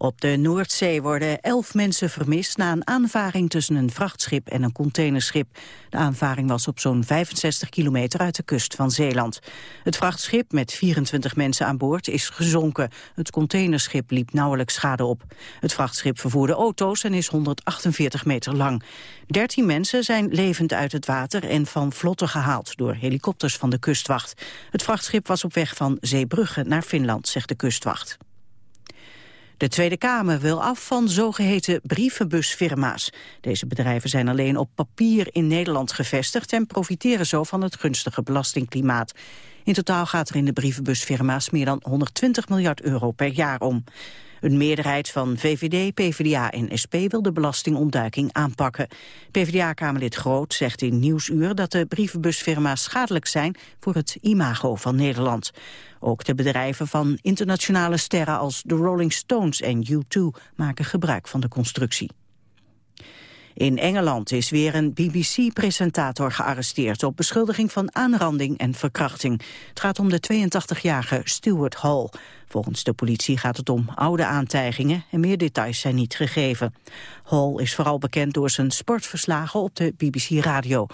Op de Noordzee worden elf mensen vermist na een aanvaring tussen een vrachtschip en een containerschip. De aanvaring was op zo'n 65 kilometer uit de kust van Zeeland. Het vrachtschip met 24 mensen aan boord is gezonken. Het containerschip liep nauwelijks schade op. Het vrachtschip vervoerde auto's en is 148 meter lang. 13 mensen zijn levend uit het water en van vlotten gehaald door helikopters van de kustwacht. Het vrachtschip was op weg van Zeebrugge naar Finland, zegt de kustwacht. De Tweede Kamer wil af van zogeheten brievenbusfirma's. Deze bedrijven zijn alleen op papier in Nederland gevestigd... en profiteren zo van het gunstige belastingklimaat. In totaal gaat er in de brievenbusfirma's meer dan 120 miljard euro per jaar om. Een meerderheid van VVD, PvdA en SP wil de belastingontduiking aanpakken. PvdA-kamerlid Groot zegt in Nieuwsuur dat de brievenbusfirma's schadelijk zijn voor het imago van Nederland. Ook de bedrijven van internationale sterren als de Rolling Stones en U2 maken gebruik van de constructie. In Engeland is weer een BBC-presentator gearresteerd... op beschuldiging van aanranding en verkrachting. Het gaat om de 82-jarige Stuart Hall. Volgens de politie gaat het om oude aantijgingen... en meer details zijn niet gegeven. Hall is vooral bekend door zijn sportverslagen op de BBC Radio.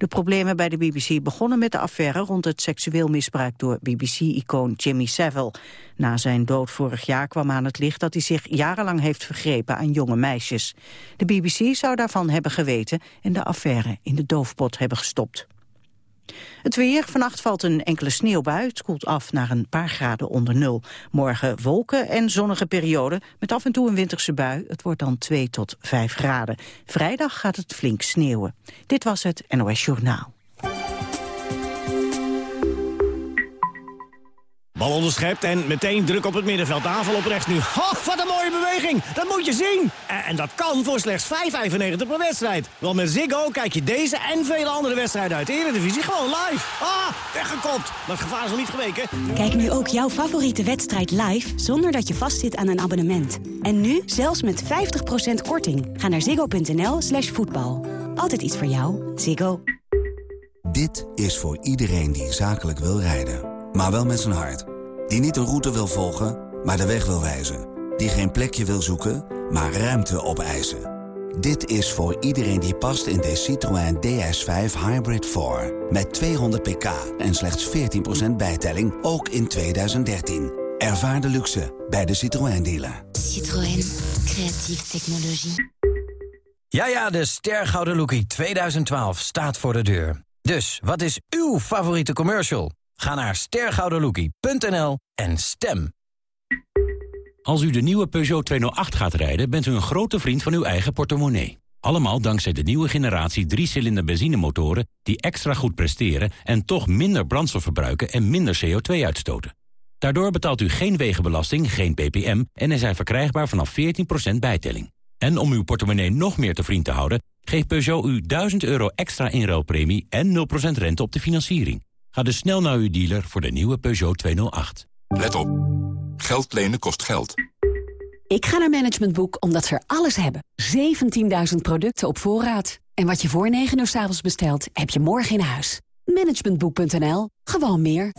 De problemen bij de BBC begonnen met de affaire rond het seksueel misbruik door BBC-icoon Jimmy Savile. Na zijn dood vorig jaar kwam aan het licht dat hij zich jarenlang heeft vergrepen aan jonge meisjes. De BBC zou daarvan hebben geweten en de affaire in de doofpot hebben gestopt. Het weer. Vannacht valt een enkele sneeuwbui. Het koelt af naar een paar graden onder nul. Morgen wolken en zonnige periode met af en toe een winterse bui. Het wordt dan 2 tot 5 graden. Vrijdag gaat het flink sneeuwen. Dit was het NOS Journaal. Bal onderschept en meteen druk op het middenveld. Aanval op rechts nu. Oh, wat een mooie beweging. Dat moet je zien. En, en dat kan voor slechts 5,95 per wedstrijd. Want met Ziggo kijk je deze en vele andere wedstrijden uit de Eredivisie gewoon live. Ah, weggekopt. Dat gevaar is nog niet geweken. Kijk nu ook jouw favoriete wedstrijd live zonder dat je vastzit aan een abonnement. En nu zelfs met 50% korting. Ga naar ziggo.nl slash voetbal. Altijd iets voor jou. Ziggo. Dit is voor iedereen die zakelijk wil rijden. Maar wel met zijn hart. Die niet een route wil volgen, maar de weg wil wijzen. Die geen plekje wil zoeken, maar ruimte opeisen. Dit is voor iedereen die past in de Citroën DS5 Hybrid 4. Met 200 pk en slechts 14% bijtelling, ook in 2013. Ervaar de luxe bij de Citroën dealer. Citroën, creatieve technologie. Ja, ja, de Stergouden Lookie 2012 staat voor de deur. Dus, wat is uw favoriete commercial? Ga naar stergoudenlookie.nl en stem. Als u de nieuwe Peugeot 208 gaat rijden, bent u een grote vriend van uw eigen portemonnee. Allemaal dankzij de nieuwe generatie 3-cilinder benzinemotoren... die extra goed presteren en toch minder brandstof verbruiken en minder CO2 uitstoten. Daardoor betaalt u geen wegenbelasting, geen ppm... en er zijn verkrijgbaar vanaf 14% bijtelling. En om uw portemonnee nog meer te vriend te houden... geeft Peugeot u 1000 euro extra inruilpremie en 0% rente op de financiering. Ga dus snel naar uw dealer voor de nieuwe Peugeot 208. Let op. Geld lenen kost geld. Ik ga naar Management Boek omdat ze er alles hebben. 17.000 producten op voorraad. En wat je voor 9 uur s avonds bestelt, heb je morgen in huis. Managementboek.nl. Gewoon meer.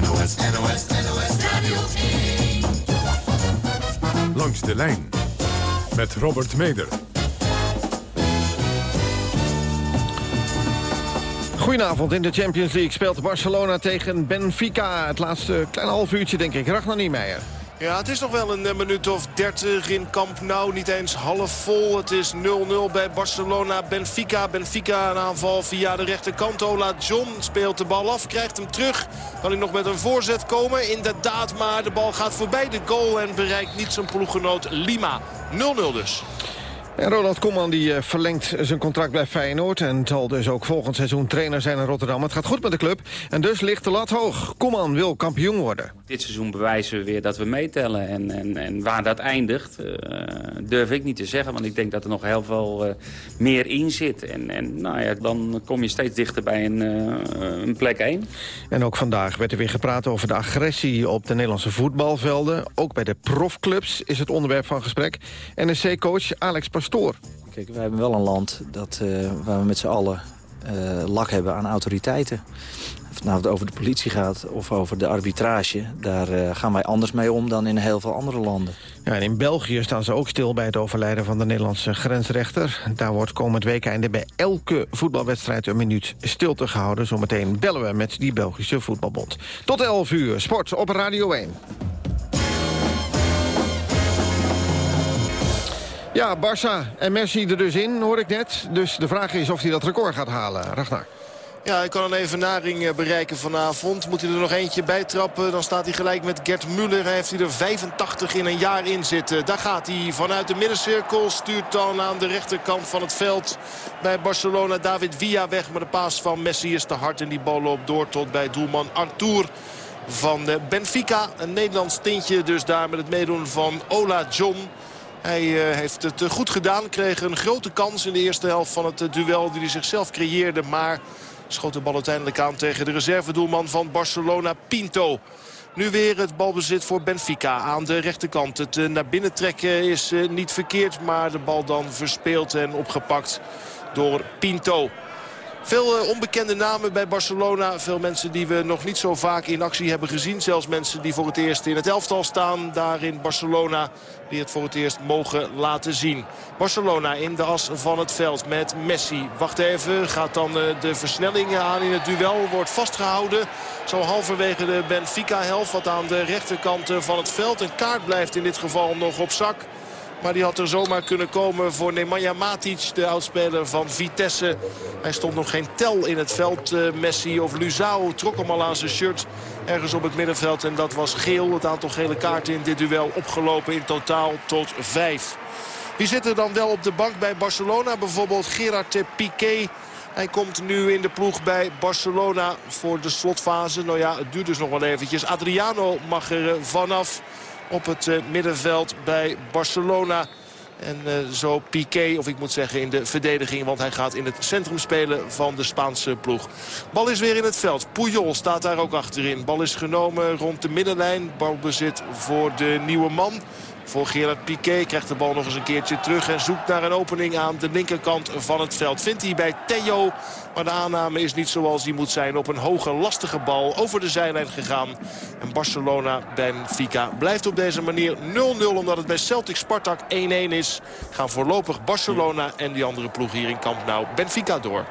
NOS, NOS, NOS Radio 1. Langs de lijn met Robert Meder. Goedenavond. In de Champions League speelt Barcelona tegen Benfica. Het laatste kleine half uurtje, denk ik. Ragnar Niemeyer. Ja, het is nog wel een eh, minuut of 30 in Camp Nou. Niet eens half vol. Het is 0-0 bij Barcelona. Benfica. Benfica een aanval via de rechterkant. Ola John speelt de bal af. Krijgt hem terug. Kan hij nog met een voorzet komen? Inderdaad, maar de bal gaat voorbij de goal. En bereikt niet zijn ploeggenoot Lima. 0-0 dus. En Ronald Koeman die eh, verlengt zijn contract bij Feyenoord... en zal dus ook volgend seizoen trainer zijn in Rotterdam. Het gaat goed met de club en dus ligt de lat hoog. Koeman wil kampioen worden. Dit seizoen bewijzen we weer dat we meetellen. En, en, en waar dat eindigt, uh, durf ik niet te zeggen. Want ik denk dat er nog heel veel uh, meer in zit. En, en nou ja, dan kom je steeds dichter bij een, een plek 1. En ook vandaag werd er weer gepraat over de agressie op de Nederlandse voetbalvelden. Ook bij de profclubs is het onderwerp van gesprek. NSC-coach Alex Pastoor. Kijk, wij hebben wel een land dat, uh, waar we met z'n allen uh, lak hebben aan autoriteiten. Of het nou over de politie gaat of over de arbitrage... daar uh, gaan wij anders mee om dan in heel veel andere landen. Ja, en in België staan ze ook stil bij het overlijden van de Nederlandse grensrechter. Daar wordt komend weekende bij elke voetbalwedstrijd een minuut stilte gehouden. Zometeen bellen we met die Belgische voetbalbond. Tot 11 uur, sport op Radio 1. Ja, Barça en Messi er dus in, hoor ik net. Dus de vraag is of hij dat record gaat halen. Ragnar. Ja, hij kan een evenaring eh, bereiken vanavond. Moet hij er nog eentje bij trappen, dan staat hij gelijk met Gert Muller. Hij heeft hij er 85 in een jaar in zitten. Daar gaat hij vanuit de middencirkel. Stuurt dan aan de rechterkant van het veld bij Barcelona. David Villa weg, maar de paas van Messi is te hard. En die bal loopt door tot bij doelman Artur van eh, Benfica. Een Nederlands tintje dus daar met het meedoen van Ola John... Hij eh, heeft het goed gedaan. Kreeg een grote kans in de eerste helft van het duel die hij zichzelf creëerde. Maar Schoot de bal uiteindelijk aan tegen de reservedoelman van Barcelona, Pinto. Nu weer het balbezit voor Benfica aan de rechterkant. Het eh, naar binnen trekken is eh, niet verkeerd, maar de bal dan verspeeld en opgepakt door Pinto. Veel eh, onbekende namen bij Barcelona. Veel mensen die we nog niet zo vaak in actie hebben gezien. Zelfs mensen die voor het eerst in het elftal staan daar in Barcelona. Die het voor het eerst mogen laten zien. Barcelona in de as van het veld met Messi. Wacht even, gaat dan eh, de versnelling aan in het duel. Wordt vastgehouden. Zo halverwege de Benfica-helft. Wat aan de rechterkant eh, van het veld. Een kaart blijft in dit geval nog op zak. Maar die had er zomaar kunnen komen voor Nemanja Matic, de oudspeler van Vitesse. Hij stond nog geen tel in het veld. Uh, Messi of Luzao trok hem al aan zijn shirt ergens op het middenveld. En dat was geel. Het aantal gele kaarten in dit duel opgelopen in totaal tot vijf. Wie zit er dan wel op de bank bij Barcelona? Bijvoorbeeld Gerard Piqué. Hij komt nu in de ploeg bij Barcelona voor de slotfase. Nou ja, het duurt dus nog wel eventjes. Adriano mag er vanaf op het eh, middenveld bij Barcelona. En uh, zo Piqué, of ik moet zeggen in de verdediging. Want hij gaat in het centrum spelen van de Spaanse ploeg. Bal is weer in het veld. Puyol staat daar ook achterin. Bal is genomen rond de middenlijn. Balbezit voor de nieuwe man voor Gerard Piqué. Krijgt de bal nog eens een keertje terug en zoekt naar een opening aan de linkerkant van het veld. Vindt hij bij Theo, maar de aanname is niet zoals die moet zijn. Op een hoge lastige bal over de zijlijn gegaan. En Barcelona Benfica blijft op deze manier 0-0 omdat het bij Celtic Spartak 1-1 is. Gaan voorlopig Barcelona en die andere ploeg hier in Camp Nou Benfica door.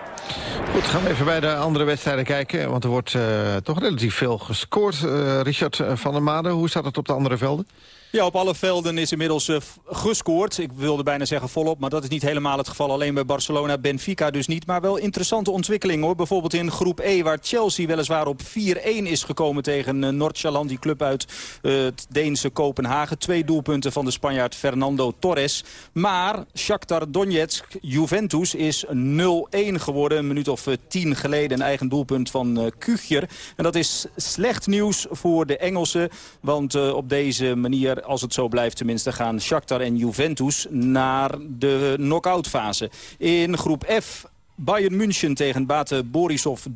Goed, gaan we even bij de andere wedstrijden kijken. Want er wordt uh, toch relatief veel gescoord. Uh, Richard van der Made, hoe staat het op de andere velden? Ja, op alle velden is inmiddels uh, gescoord. Ik wilde bijna zeggen volop, maar dat is niet helemaal het geval. Alleen bij Barcelona, Benfica dus niet. Maar wel interessante ontwikkeling hoor. Bijvoorbeeld in groep E, waar Chelsea weliswaar op 4-1 is gekomen tegen uh, Noord-Chaland. Die club uit uh, het Deense Kopenhagen. Twee doelpunten van de Spanjaard Fernando Torres. Maar Shakhtar Donetsk, Juventus is 0-1 geworden. Een minuut of tien geleden een eigen doelpunt van uh. En dat is slecht nieuws voor de Engelsen. Want op deze manier als het zo blijft tenminste, gaan Shakhtar en Juventus naar de knock-outfase. In groep F Bayern München tegen Bate Borisov 3-0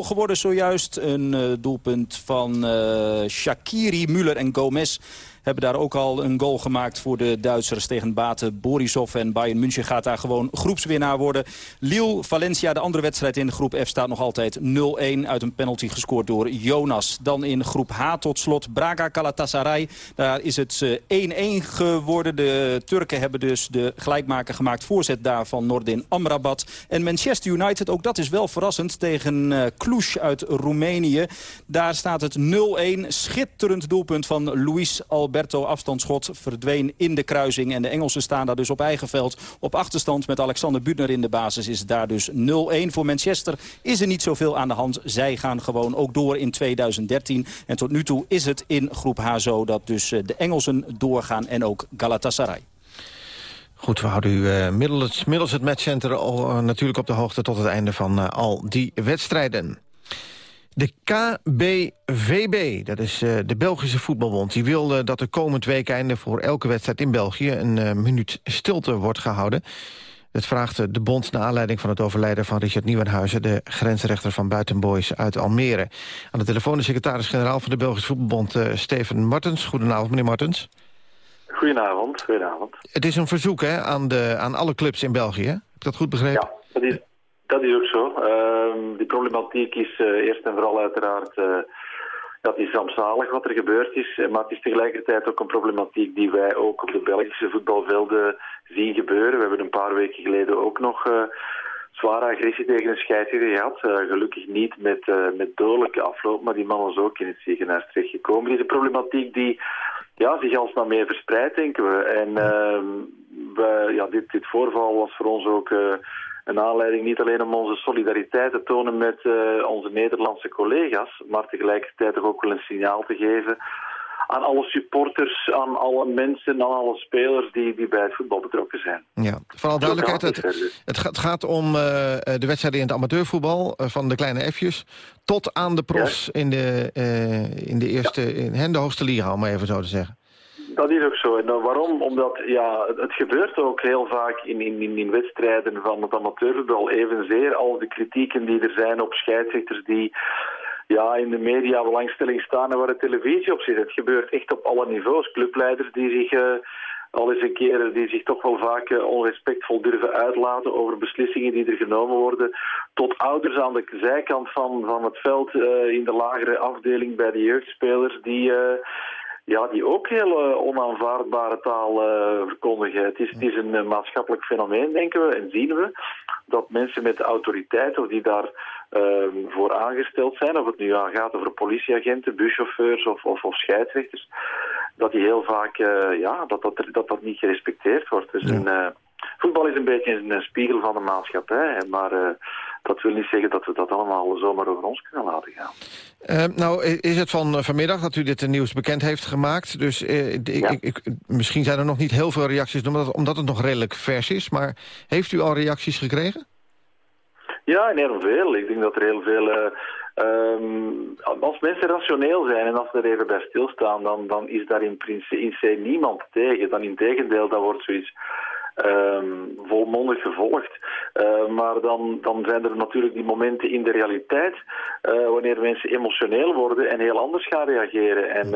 geworden zojuist. Een uh, doelpunt van uh, Shakiri, Müller en Gomez hebben daar ook al een goal gemaakt voor de Duitsers tegen Bate Borisov. En Bayern München gaat daar gewoon groepswinnaar worden. Lille, Valencia, de andere wedstrijd in de groep F staat nog altijd 0-1 uit een penalty gescoord door Jonas. Dan in groep H tot slot Braga Galatasaray. Daar is het 1-1 eh, geworden. De Turken hebben dus de gelijkmaker gemaakt. Voorzet daar van Nordin Amrabat. En Manchester United, ook dat is wel verrassend, tegen uh, Cluj uit Roemenië. Daar staat het 0-1. Schitterend doelpunt van Luis Alberto Alberto afstandsschot verdween in de kruising. En de Engelsen staan daar dus op eigen veld op achterstand. Met Alexander Butner in de basis is daar dus 0-1. Voor Manchester is er niet zoveel aan de hand. Zij gaan gewoon ook door in 2013. En tot nu toe is het in groep H zo dat dus eh, de Engelsen doorgaan en ook Galatasaray. Goed, we houden u uh, middels, middels het matchcenter uh, natuurlijk op de hoogte tot het einde van al die wedstrijden. De KBVB, dat is uh, de Belgische voetbalbond... die wil uh, dat er komend weekende voor elke wedstrijd in België... een uh, minuut stilte wordt gehouden. Het vraagt de bond naar aanleiding van het overlijden van Richard Nieuwenhuizen... de grensrechter van Buitenboys uit Almere. Aan de telefoon de secretaris-generaal van de Belgische voetbalbond... Steven Martens. Goedenavond, meneer Martens. Goedenavond, goedenavond. Het is een verzoek hè, aan, de, aan alle clubs in België? Heb ik dat goed begrepen? Ja, dat is, dat is ook zo. Ehm, die problematiek is eh, eerst en vooral uiteraard... Uh, dat is rampzalig wat er gebeurd is. Maar het is tegelijkertijd ook een problematiek die wij ook op de Belgische voetbalvelden zien gebeuren. We hebben een paar weken geleden ook nog zware agressie tegen een scheidsrechter gehad. Gelukkig niet met, met dodelijke afloop, maar die man was ook in het ziekenhuis terechtgekomen. Het is een problematiek die ja, zich alsmaar mee verspreidt, denken we. En ehm, we, ja, dit, dit voorval was voor ons ook een aanleiding niet alleen om onze solidariteit te tonen met uh, onze Nederlandse collega's, maar tegelijkertijd ook wel een signaal te geven aan alle supporters, aan alle mensen, aan alle spelers die, die bij het voetbal betrokken zijn. Ja, vooral duidelijkheid, het, het, gaat, het gaat om uh, de wedstrijden in het amateurvoetbal, uh, van de kleine F'jes, tot aan de profs ja. in, de, in de eerste, ja. in de hoogste liga, om maar even zo te zeggen. Dat is ook zo. En waarom? Omdat ja, het, gebeurt ook heel vaak in, in, in wedstrijden van het amateurvoetbal evenzeer als de kritieken die er zijn op scheidsrechters die ja, in de media belangstelling staan en waar de televisie op zit. Het gebeurt echt op alle niveaus. Clubleiders die zich uh, al eens een keer, die zich toch wel vaak uh, onrespectvol durven uitlaten over beslissingen die er genomen worden. Tot ouders aan de zijkant van, van het veld uh, in de lagere afdeling bij de jeugdspelers die ja, die ook heel uh, onaanvaardbare taal uh, verkondigen. Het is, het is een uh, maatschappelijk fenomeen, denken we en zien we, dat mensen met autoriteit of die daar ehm, voor aangesteld zijn, of het nu gaat over politieagenten, buschauffeurs of, of, of scheidsrechters, dat die heel vaak, ja, dat dat, dat dat niet gerespecteerd wordt. Dus ja. een, voetbal is een beetje een spiegel van de maatschappij, maar dat wil niet zeggen dat we dat allemaal zomaar over ons kunnen laten gaan. Uh, nou, is het van vanmiddag dat u dit nieuws bekend heeft gemaakt. Dus uh, ja. ik, ik, misschien zijn er nog niet heel veel reacties, omdat, omdat het nog redelijk vers is. Maar heeft u al reacties gekregen? Ja, en heel veel. Ik denk dat er heel veel... Uh, um, als mensen rationeel zijn en als ze er even bij stilstaan... dan, dan is daar in principe in C niemand tegen. Dan in tegendeel, dat wordt zoiets um, volmondig gevolgd. Uh, maar dan, dan zijn er natuurlijk die momenten in de realiteit uh, wanneer mensen emotioneel worden en heel anders gaan reageren. En,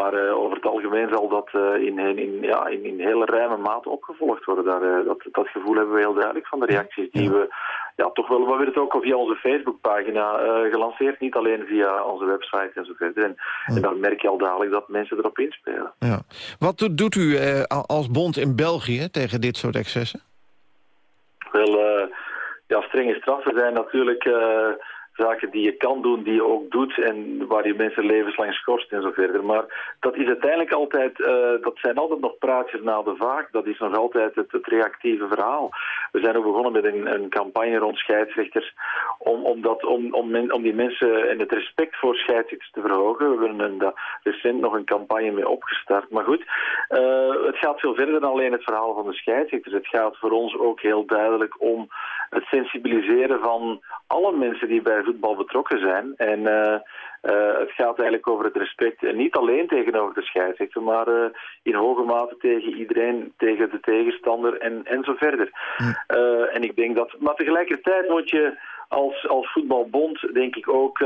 uh, maar over het algemeen zal dat in, in, ja, in, in hele ruime mate opgevolgd worden. Daar, dat, dat gevoel hebben we heel duidelijk van de reacties die we ja, toch wel, we hebben het ook via onze Facebookpagina gelanceerd, niet alleen via onze website en zo verder. En, ja. en dan merk je al dadelijk dat mensen erop inspelen. Ja. Wat doet, u als bond in België tegen dit soort excessen? Wel, ja, strenge straffen zijn natuurlijk zaken die je kan doen, die je ook doet en waar je mensen levenslang schorst en zo verder. Maar dat is uiteindelijk altijd, uh, dat zijn altijd nog praatjes na de vaak. Dat is nog altijd het, reactieve verhaal. We zijn ook begonnen met een, een campagne rond scheidsrechters om, om, om, om, om die mensen en het respect voor scheidsrechters te verhogen. We hebben een, recent nog een campagne mee opgestart. Maar goed, uh, het gaat veel verder dan alleen het verhaal van de scheidsrechters. Het gaat voor ons ook heel duidelijk om het sensibiliseren van alle mensen die bij voetbal betrokken zijn. En uh, uh, het gaat eigenlijk over het respect, en niet alleen tegenover de scheidsrechter, maar uh, in hoge mate tegen iedereen, tegen de tegenstander en, en zo verder. Hm. en ik denk dat, maar tegelijkertijd moet je als, als voetbalbond, denk ik ook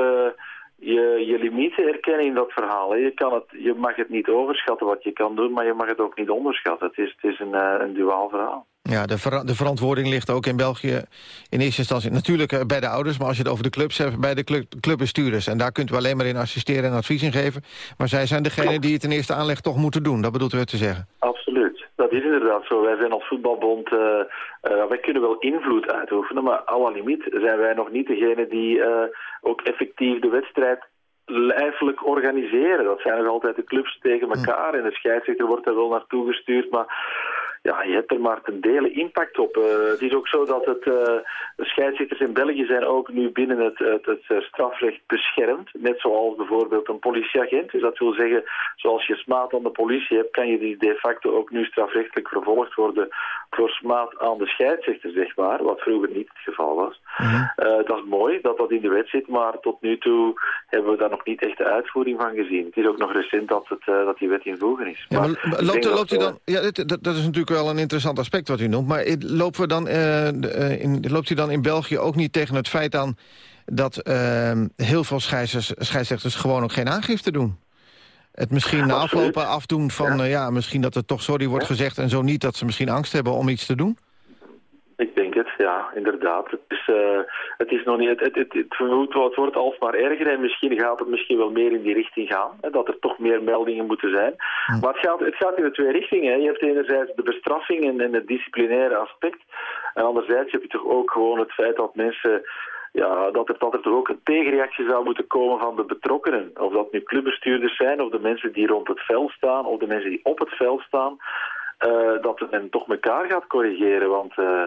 je, je limieten herkennen in dat verhaal. Je, kan het, je mag het niet overschatten wat je kan doen, maar je mag het ook niet onderschatten. Het is, het is een, een duaal verhaal. Ja, de, ver de, verantwoording ligt ook in België in eerste instantie... natuurlijk bij de ouders, maar als je het over de clubs hebt... bij de club, clubbestuurders. En daar kunt u alleen maar in assisteren en advies in geven. Maar zij zijn degene die het in eerste aanleg toch moeten doen. Dat bedoelt u te zeggen? Absoluut. Is inderdaad zo. Wij zijn als voetbalbond... Uh, uh, wij kunnen wel invloed uitoefenen, maar à la limiet zijn wij nog niet degene die uh, ook effectief de wedstrijd lijfelijk organiseren. Dat zijn nog altijd de clubs tegen elkaar en de scheidsrechter wordt er wel naartoe gestuurd, maar ja, je hebt er maar ten dele impact op. Uh, het is ook zo dat het, uh, de scheidsrechters in België zijn ook nu binnen het, het, het, strafrecht beschermd. Net zoals bijvoorbeeld een politieagent. Dus dat wil zeggen, zoals je smaad aan de politie hebt, kan je die de facto ook nu strafrechtelijk vervolgd worden voor smaad aan de scheidsrechter, zeg maar. Wat vroeger niet het geval was. Uh, dat is mooi dat dat in de wet zit, maar tot nu toe hebben we daar nog niet echt de uitvoering van gezien. Het is ook nog recent dat, het, dat die wet in voegen is. Ja, maar, maar loopt, loopt u dan... Ja, dat, dat is natuurlijk wel een interessant aspect wat u noemt. Maar lopen we dan, uh, in, loopt u dan in België ook niet tegen het feit aan... dat uh, heel veel scheidsrechters gewoon ook geen aangifte doen? Het misschien na aflopen afdoen van, ja. ja. misschien dat er toch sorry wordt gezegd... en zo niet dat ze misschien angst hebben om iets te doen? Ik denk het, ja, inderdaad. Het is, uh, het is nog niet, het, het, het, het, wordt alsmaar erger en misschien gaat het misschien wel meer in die richting gaan. Hè, dat er toch meer meldingen moeten zijn. Hm. Maar het gaat, het gaat in de twee richtingen. Hè. Je hebt enerzijds de bestraffing en, en het disciplinaire aspect. En anderzijds heb je toch ook gewoon het feit dat mensen ja, dat er, dat er toch ook een tegenreactie zou moeten komen van de betrokkenen. Of dat nu clubbestuurders zijn, of de mensen die rond het veld staan, of de mensen die op het veld staan. Uh, dat men toch elkaar gaat corrigeren, want... Uh,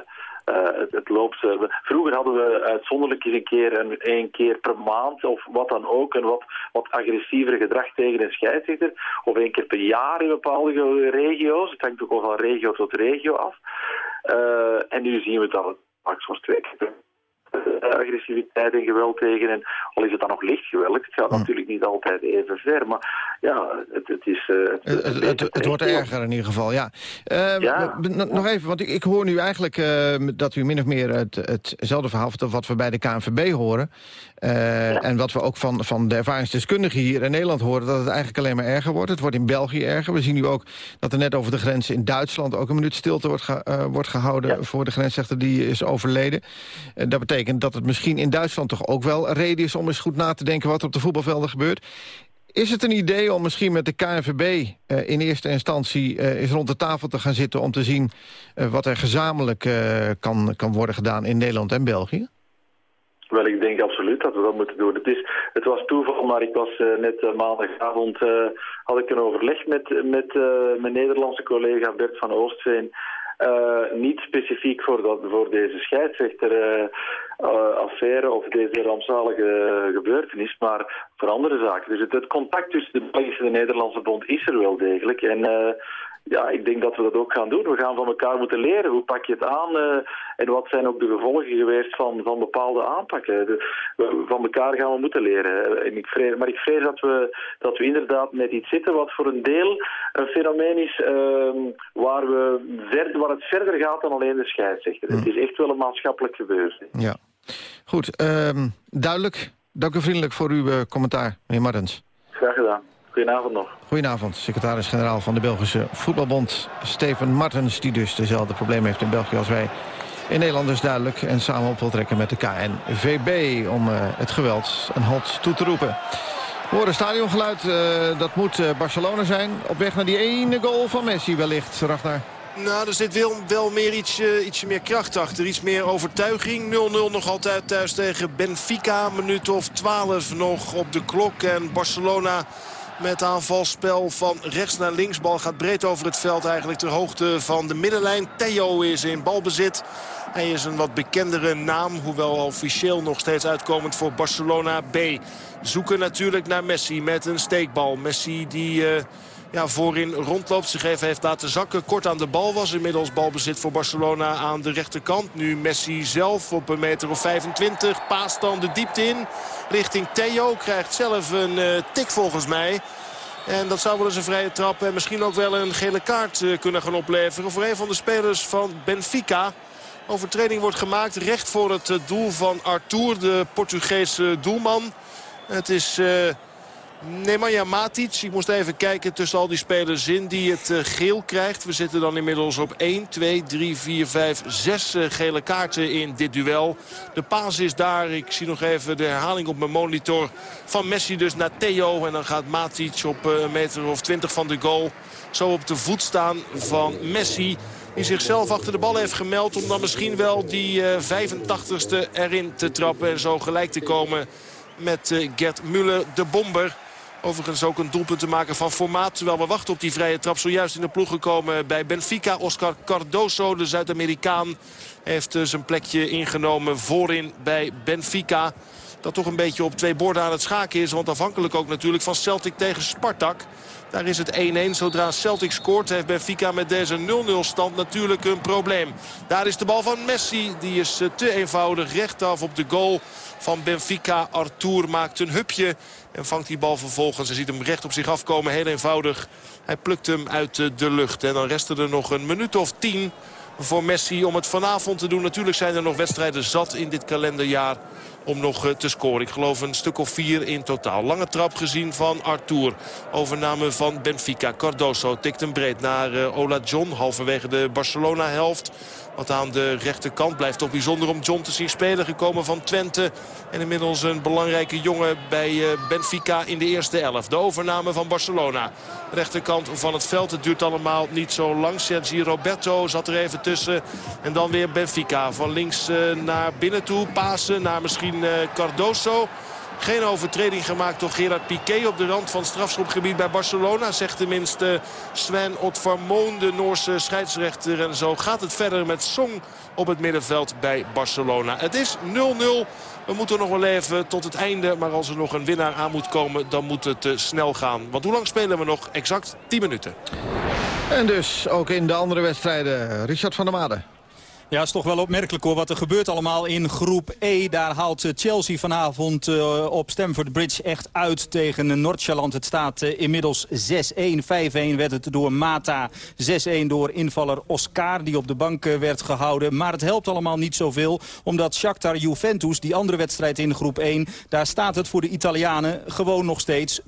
uh, het, loopt... vroeger hadden we uitzonderlijk eens een keer, een, één keer per maand of wat dan ook, een wat, wat agressiever gedrag tegen een scheidsrechter. Of één keer per jaar in bepaalde regio's. Het hangt ook al van regio tot regio af. en nu zien we dat het max voor twee keer eh, agressiviteit en geweld tegen. En al is het dan nog licht geweld, het gaat natuurlijk niet altijd even ver. Maar ja, het, het is... Uh, het, het, het, wordt erger in ieder geval, ja. Uh, ja. Nog even, want ik, ik hoor nu eigenlijk uh, dat u min of meer het, hetzelfde verhaal vertelt... wat we bij de KNVB horen. Ja. En wat we ook van, van de ervaringsdeskundigen hier in Nederland horen... dat het eigenlijk alleen maar erger wordt. Het wordt in België erger. We zien nu ook dat er net over de grens in Duitsland... ook een minuut stilte wordt, ge, wordt gehouden ja. voor de grensrechter die is overleden. dat betekent betekent dat het misschien in Duitsland toch ook wel reden is... om eens goed na te denken wat op de voetbalvelden gebeurt. Is het een idee om misschien met de KNVB uh, in eerste instantie uh, eens rond de tafel te gaan zitten... om te zien uh, wat er gezamenlijk kan, kan worden gedaan in Nederland en België? Wel, ik denk absoluut dat we dat moeten doen. Het, is, het was toeval, maar ik was net maandagavond... had ik een overleg met, met mijn Nederlandse collega Bert van Oostveen... Uh, niet specifiek voor, dat, voor deze scheidsrechter-affaire uh, of deze rampzalige gebeurtenis, maar voor andere zaken. Dus het, contact tussen de Belgische en de Nederlandse bond is er wel degelijk. En ja, ik denk dat we dat ook gaan doen. We gaan van elkaar moeten leren. Hoe pak je het aan? Uh, en wat zijn ook de gevolgen geweest van, van bepaalde aanpakken? De, we, van elkaar gaan we moeten leren. En ik vrees, maar ik vrees dat we, dat we inderdaad met iets zitten wat voor een deel een fenomeen is uh, waar, we verder, waar het verder gaat dan alleen de scheidsrechter. Het is echt wel een maatschappelijk gebeuren. Ja, goed. Um, duidelijk. Dank u vriendelijk voor uw uh, commentaar, meneer Martens. Graag gedaan. Goedenavond nog. Goedenavond, secretaris-generaal van de Belgische Voetbalbond... Steven Martens, die dus dezelfde problemen heeft in België als wij. In Nederland dus duidelijk en samen op wil trekken met de KNVB... om uh, het geweld een halt toe te roepen. We horen stadiongeluid, uh, dat moet uh, Barcelona zijn. Op weg naar die ene goal van Messi wellicht, Ragnar. Nou, er zit wel, wel meer ietsje, ietsje meer kracht achter. Iets meer overtuiging. 0-0 nog altijd thuis tegen Benfica. Minuut of 12 nog op de klok. En Barcelona met aanvalspel van rechts naar links. Bal gaat breed over het veld eigenlijk ter hoogte van de middenlijn. Theo is in balbezit. Hij is een wat bekendere naam, hoewel officieel nog steeds uitkomend voor Barcelona B. Zoeken natuurlijk naar Messi met een steekbal. Messi die... Uh, ja, voorin rondloopt. Zich even heeft laten zakken. Kort aan de bal was. Inmiddels balbezit voor Barcelona aan de rechterkant. Nu Messi zelf op een meter of 25. Paast dan de diepte in. Richting Theo. Krijgt zelf een uh, tik volgens mij. En dat zou wel eens een vrije trap en misschien ook wel een gele kaart uh, kunnen gaan opleveren. Voor een van de spelers van Benfica. Overtreding wordt gemaakt recht voor het uh, doel van Artur, de Portugese doelman. Het is... Nemanja Matic, ik moest even kijken tussen al die spelers in die het uh, geel krijgt. We zitten dan inmiddels op 1, 2, 3, 4, 5, 6 uh, gele kaarten in dit duel. De paas is daar. Ik zie nog even de herhaling op mijn monitor van Messi dus naar Theo. En dan gaat Matic op uh, een meter of 20 van de goal zo op de voet staan van Messi. Die zichzelf achter de bal heeft gemeld om dan misschien wel die 85ste erin te trappen. En zo gelijk te komen met Gert Muller, de bomber. Overigens ook een doelpunt te maken van formaat. Terwijl we wachten op die vrije trap. Zojuist in de ploeg gekomen bij Benfica. Oscar Cardoso, de Zuid-Amerikaan, heeft zijn plekje ingenomen voorin bij Benfica. Dat toch een beetje op twee borden aan het schaken is. Want afhankelijk ook natuurlijk van Celtic tegen Spartak. Daar is het 1-1. Zodra Celtic scoort heeft Benfica met deze 0-0 stand natuurlijk een probleem. Daar is de bal van Messi. Die is eh, te eenvoudig rechtaf op de goal van Benfica. Artur maakt een hupje en vangt die bal vervolgens. Hij ziet hem recht op zich afkomen. Heel eenvoudig. Hij plukt hem uit de lucht. En dan restte er nog een minuut of tien voor Messi om het vanavond te doen. Natuurlijk zijn er nog wedstrijden zat in dit kalenderjaar om nog eh, te scoren. Ik geloof een stuk of vier in totaal. Lange trap gezien van Arthur. Overname van Benfica. Cardoso tikt hem breed naar uh, Ola John. Halverwege de Barcelona-helft. Want aan de rechterkant blijft toch bijzonder om John te zien spelen. Gekomen van Twente. En inmiddels een belangrijke jongen bij eh, Benfica in de eerste elf. De overname van Barcelona. Rechterkant van het veld. Het duurt allemaal niet zo lang. Sergi Roberto zat er even tussen. En dan weer Benfica. Van links naar binnen toe. Pasen naar misschien eh, Cardoso. Geen overtreding gemaakt door Gerard Piqué op de rand van strafschopgebied bij Barcelona. Zegt tenminste Sven Otvarmoon, de Noorse scheidsrechter. En zo gaat het verder met Song op het middenveld bij Barcelona. Het is 0-0. We moeten nog wel even tot het einde. Maar als er nog een winnaar aan moet komen, dan moet het snel gaan. Want hoe lang spelen we nog? Exact 10 minuten. En dus ook in de andere wedstrijden. Richard van der Made. Ja, is toch wel opmerkelijk hoor wat er gebeurt allemaal in groep E. Daar haalt eh, Chelsea vanavond uh, op Stamford Bridge echt uit tegen Noord-Shaland. Het staat uh, inmiddels 6-1, 5-1 werd het door Mata. 6-1 door invaller Oscar die op de bank werd gehouden. Maar het helpt allemaal niet zoveel. Omdat Shakhtar Juventus, die andere wedstrijd in groep 1... daar staat het voor de Italianen gewoon nog steeds 0-1.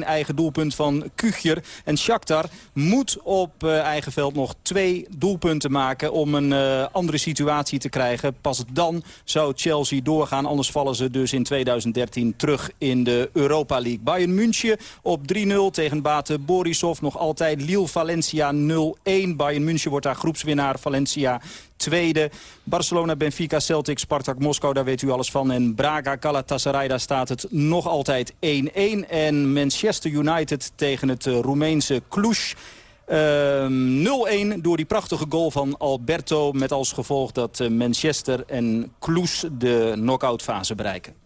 Eigen doelpunt van Kuchjer. En Shakhtar moet op eigen veld nog twee doelpunten maken om een andere situatie te krijgen. Pas dan zou Chelsea doorgaan. Anders vallen ze dus in 2013 terug in de Europa League. Bayern München op 3-0 tegen Bate Borisov. Nog altijd Lille-Valencia 0-1. Bayern München wordt daar groepswinnaar. Valencia tweede. Barcelona, Benfica, Celtic, Spartak, Moskou, daar weet u alles van. En Braga, Galatasaray, daar staat het nog altijd 1-1. En Manchester United tegen het eh, Roemeense Cluj. Uh, ehm, 0-1 door die prachtige goal van Alberto. Met als gevolg dat eh, Manchester en Kloes de knock-out fase bereiken.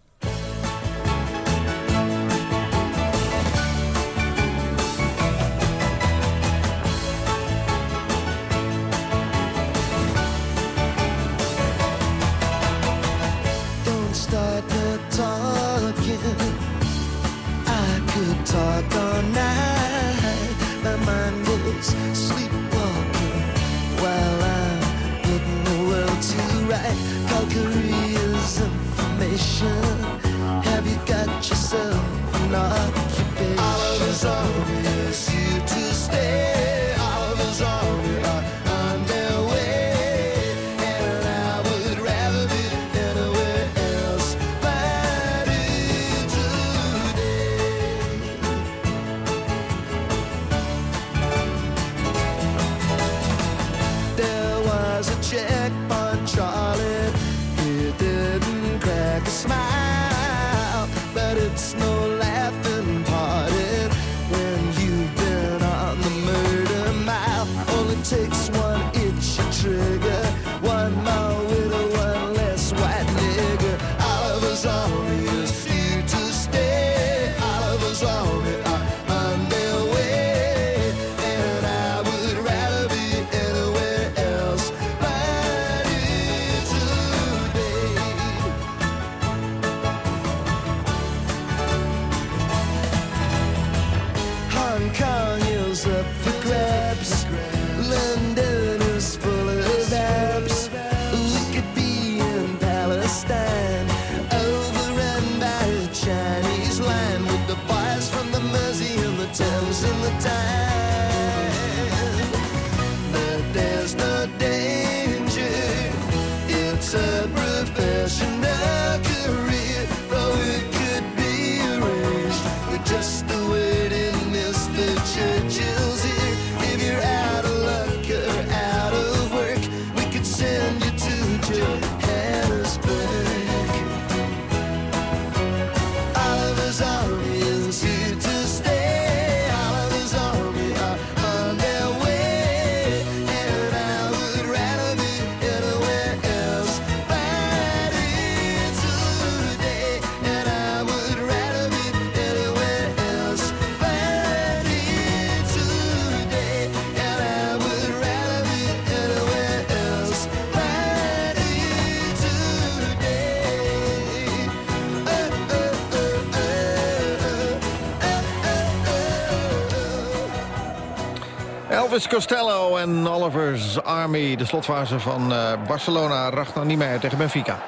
Costello en Oliver's Army. De slotfase van uh, Barcelona. Ragnar Niemeyer tegen Benfica.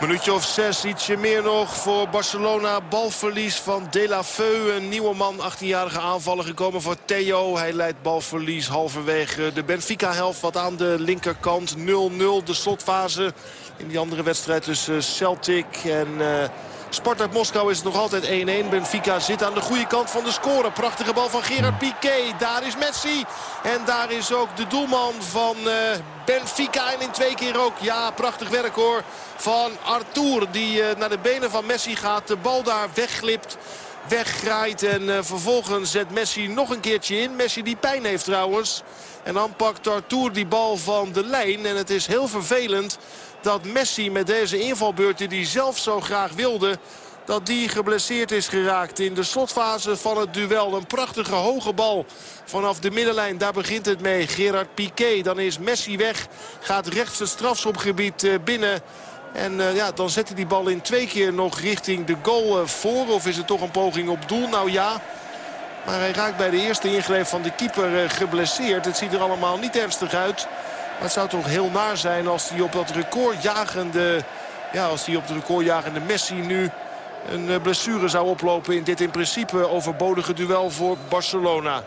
Minuutje of zes, ietsje meer nog voor Barcelona. Balverlies van De Feu. Een nieuwe man, 18-jarige aanvaller gekomen voor Theo. Hij leidt balverlies halverwege de Benfica-helft. Wat aan de linkerkant 0-0. De slotfase in die andere wedstrijd tussen Celtic en... Uh, Spartak Moskou is het nog altijd 1-1. Benfica zit aan de goede kant van de score. Prachtige bal van Gerard Piqué. Daar is Messi. En daar is ook de doelman van uh, Benfica. En in twee keer ook. Ja, prachtig werk hoor. Van Artur. Die uh, naar de benen van Messi gaat. De bal daar wegglipt weggraait. En uh, vervolgens zet Messi nog een keertje in. Messi die pijn heeft trouwens. En dan pakt Artur die bal van de lijn. En het is heel vervelend dat Messi met deze invalbeurt die hij zelf zo graag wilde dat die geblesseerd is geraakt in de slotfase van het duel. Een prachtige hoge bal vanaf de middenlijn. Daar begint het mee. Gerard Piqué. Dan is Messi weg. Gaat rechts het strafschopgebied eh, binnen. En uh, ja, dan zet hij die bal in twee keer nog richting de goal uh, voor. Of is het toch een poging op doel? Nou ja. Maar hij raakt bij de eerste ingreep van de keeper geblesseerd. Het ziet er allemaal niet ernstig uit. Het zou toch heel naar zijn als hij op dat recordjagende... Ja, als hij op de recordjagende Messi nu een eh, blessure zou oplopen in dit in principe overbodige duel voor Barcelona.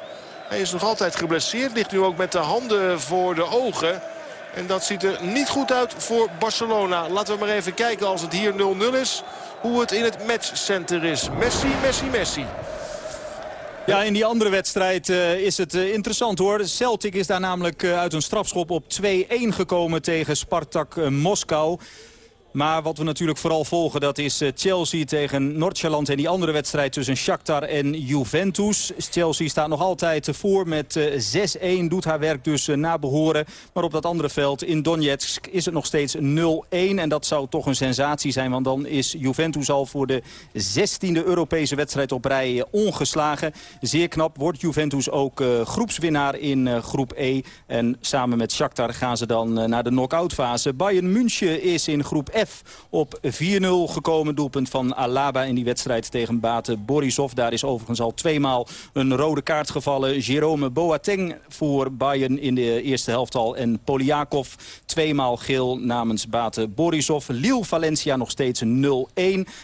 Hij is nog altijd geblesseerd, ligt nu ook met de handen voor de ogen. En dat ziet er niet goed uit voor Barcelona. Laten we maar even kijken als het hier 0-0 is. Hoe het in het matchcenter is. Messi, Messi, Messi. Ja, in die andere wedstrijd uh, is het uh, interessant hoor. Celtic is daar namelijk uh, uit een strafschop op 2-1 gekomen tegen Spartak Moskou. Maar wat we natuurlijk vooral volgen, dat is eh, Chelsea tegen Noord-Ierland... en die andere wedstrijd tussen Shakhtar en Juventus. Chelsea staat nog altijd voor met 6-1, eh, doet haar werk dus eh, na behoren. Maar op dat andere veld in Donetsk is het nog steeds 0-1. En dat zou toch een sensatie zijn, want dan is Juventus al voor de 16e Europese wedstrijd op rij ongeslagen. Zeer knap wordt Juventus ook groepswinnaar in groep E. En samen met Shakhtar gaan ze dan naar de knock-out fase. Bayern München is in groep F op 4-0 gekomen. Doelpunt van Alaba in die wedstrijd tegen Bate Borisov. Daar is overigens al tweemaal een rode kaart gevallen. Jerome Boateng voor Bayern in de eerste helft al. En Poliakov tweemaal geel namens Bate Borisov. Lille Valencia nog steeds 0-1.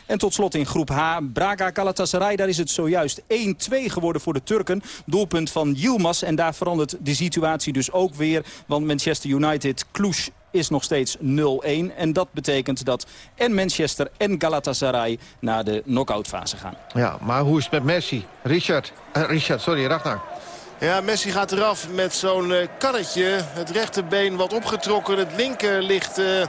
En tot slot in groep H. Braga Galatasaray. Daar is het zojuist 1-2 geworden voor de Turken. Doelpunt van Yilmaz. En daar verandert de situatie dus ook weer. Want Manchester United, Cluj is nog steeds 0-1. En dat betekent dat en Manchester en Galatasaray naar de knock-outfase gaan. Ja, maar hoe is het met Messi? Richard, uh, Richard sorry, Ragnar. Ja, Messi gaat eraf met zo'n uh, karretje. Het rechterbeen wat opgetrokken. Het linker ligt... Uh,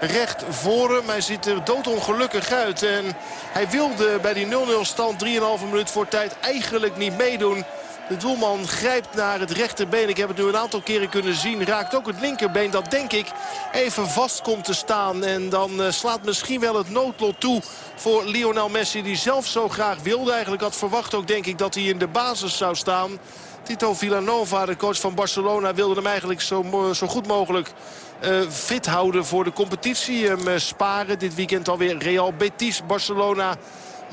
recht voor hem. Hij ziet er doodongelukkig uit. En hij wilde bij die 0-0 stand 3,5 minuut voor tijd eigenlijk niet meedoen. De doelman grijpt naar het rechterbeen. Ik heb het nu een aantal keren kunnen zien. Raakt ook het linkerbeen dat denk ik even vast komt te staan. En dan uh, slaat misschien wel het noodlot toe voor Lionel Messi. Die zelf zo graag wilde. Eigenlijk had verwacht ook denk ik dat hij in de basis zou staan. Tito Villanova, de coach van Barcelona, wilde hem eigenlijk zo, zo goed mogelijk uh, fit houden voor de competitie. Hem uh, sparen. Dit weekend alweer Real Betis, Barcelona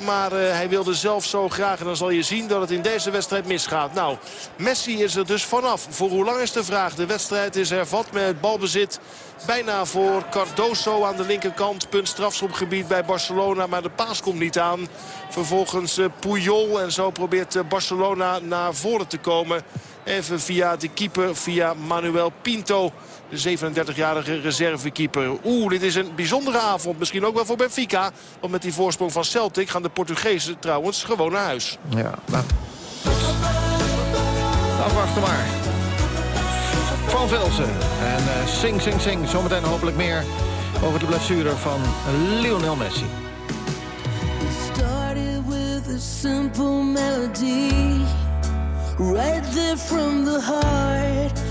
maar uh, hij wilde zelf zo graag. En dan zal je zien dat het in deze wedstrijd misgaat. Nou, Messi is er dus vanaf. Voor hoe lang is de vraag. De wedstrijd is hervat met balbezit. Bijna voor Cardoso aan de linkerkant. Punt strafschopgebied bij Barcelona. Maar de paas komt niet aan. Vervolgens uh, Puyol. En zo probeert uh, Barcelona naar voren te komen. Even via de keeper, via Manuel Pinto. De 37-jarige reservekeeper. Oeh, dit is een bijzondere avond. Misschien ook wel voor Benfica. Want met die voorsprong van Celtic gaan de Portugezen trouwens gewoon naar huis. Ja, nou. Afwachten maar. Van Velsen. En uh, sing, sing, sing. Zometeen hopelijk meer over de blessure van Lionel Messi. started with a simple melody. Right there from the heart.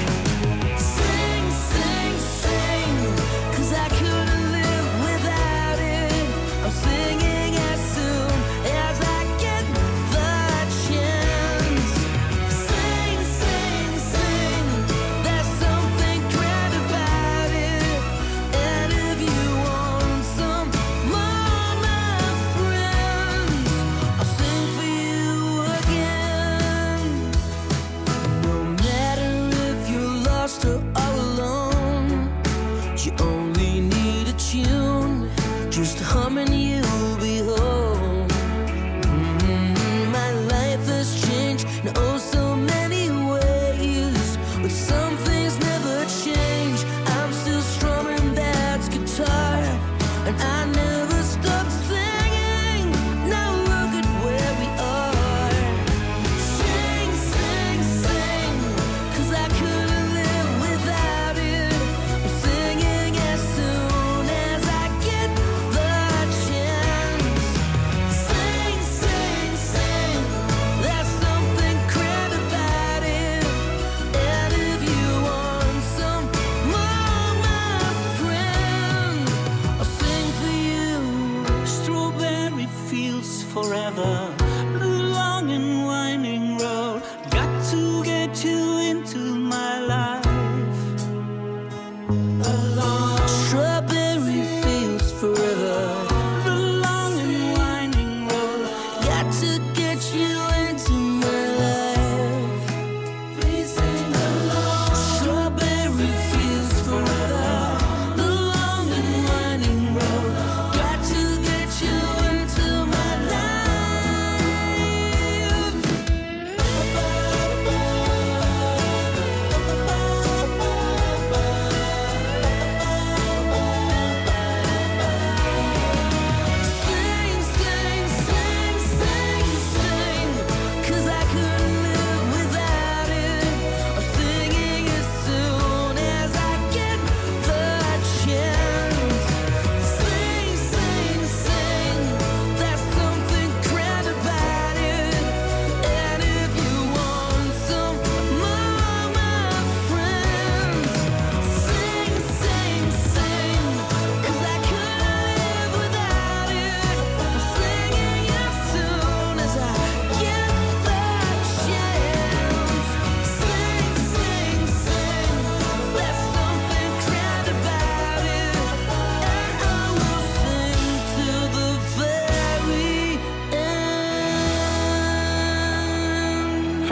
to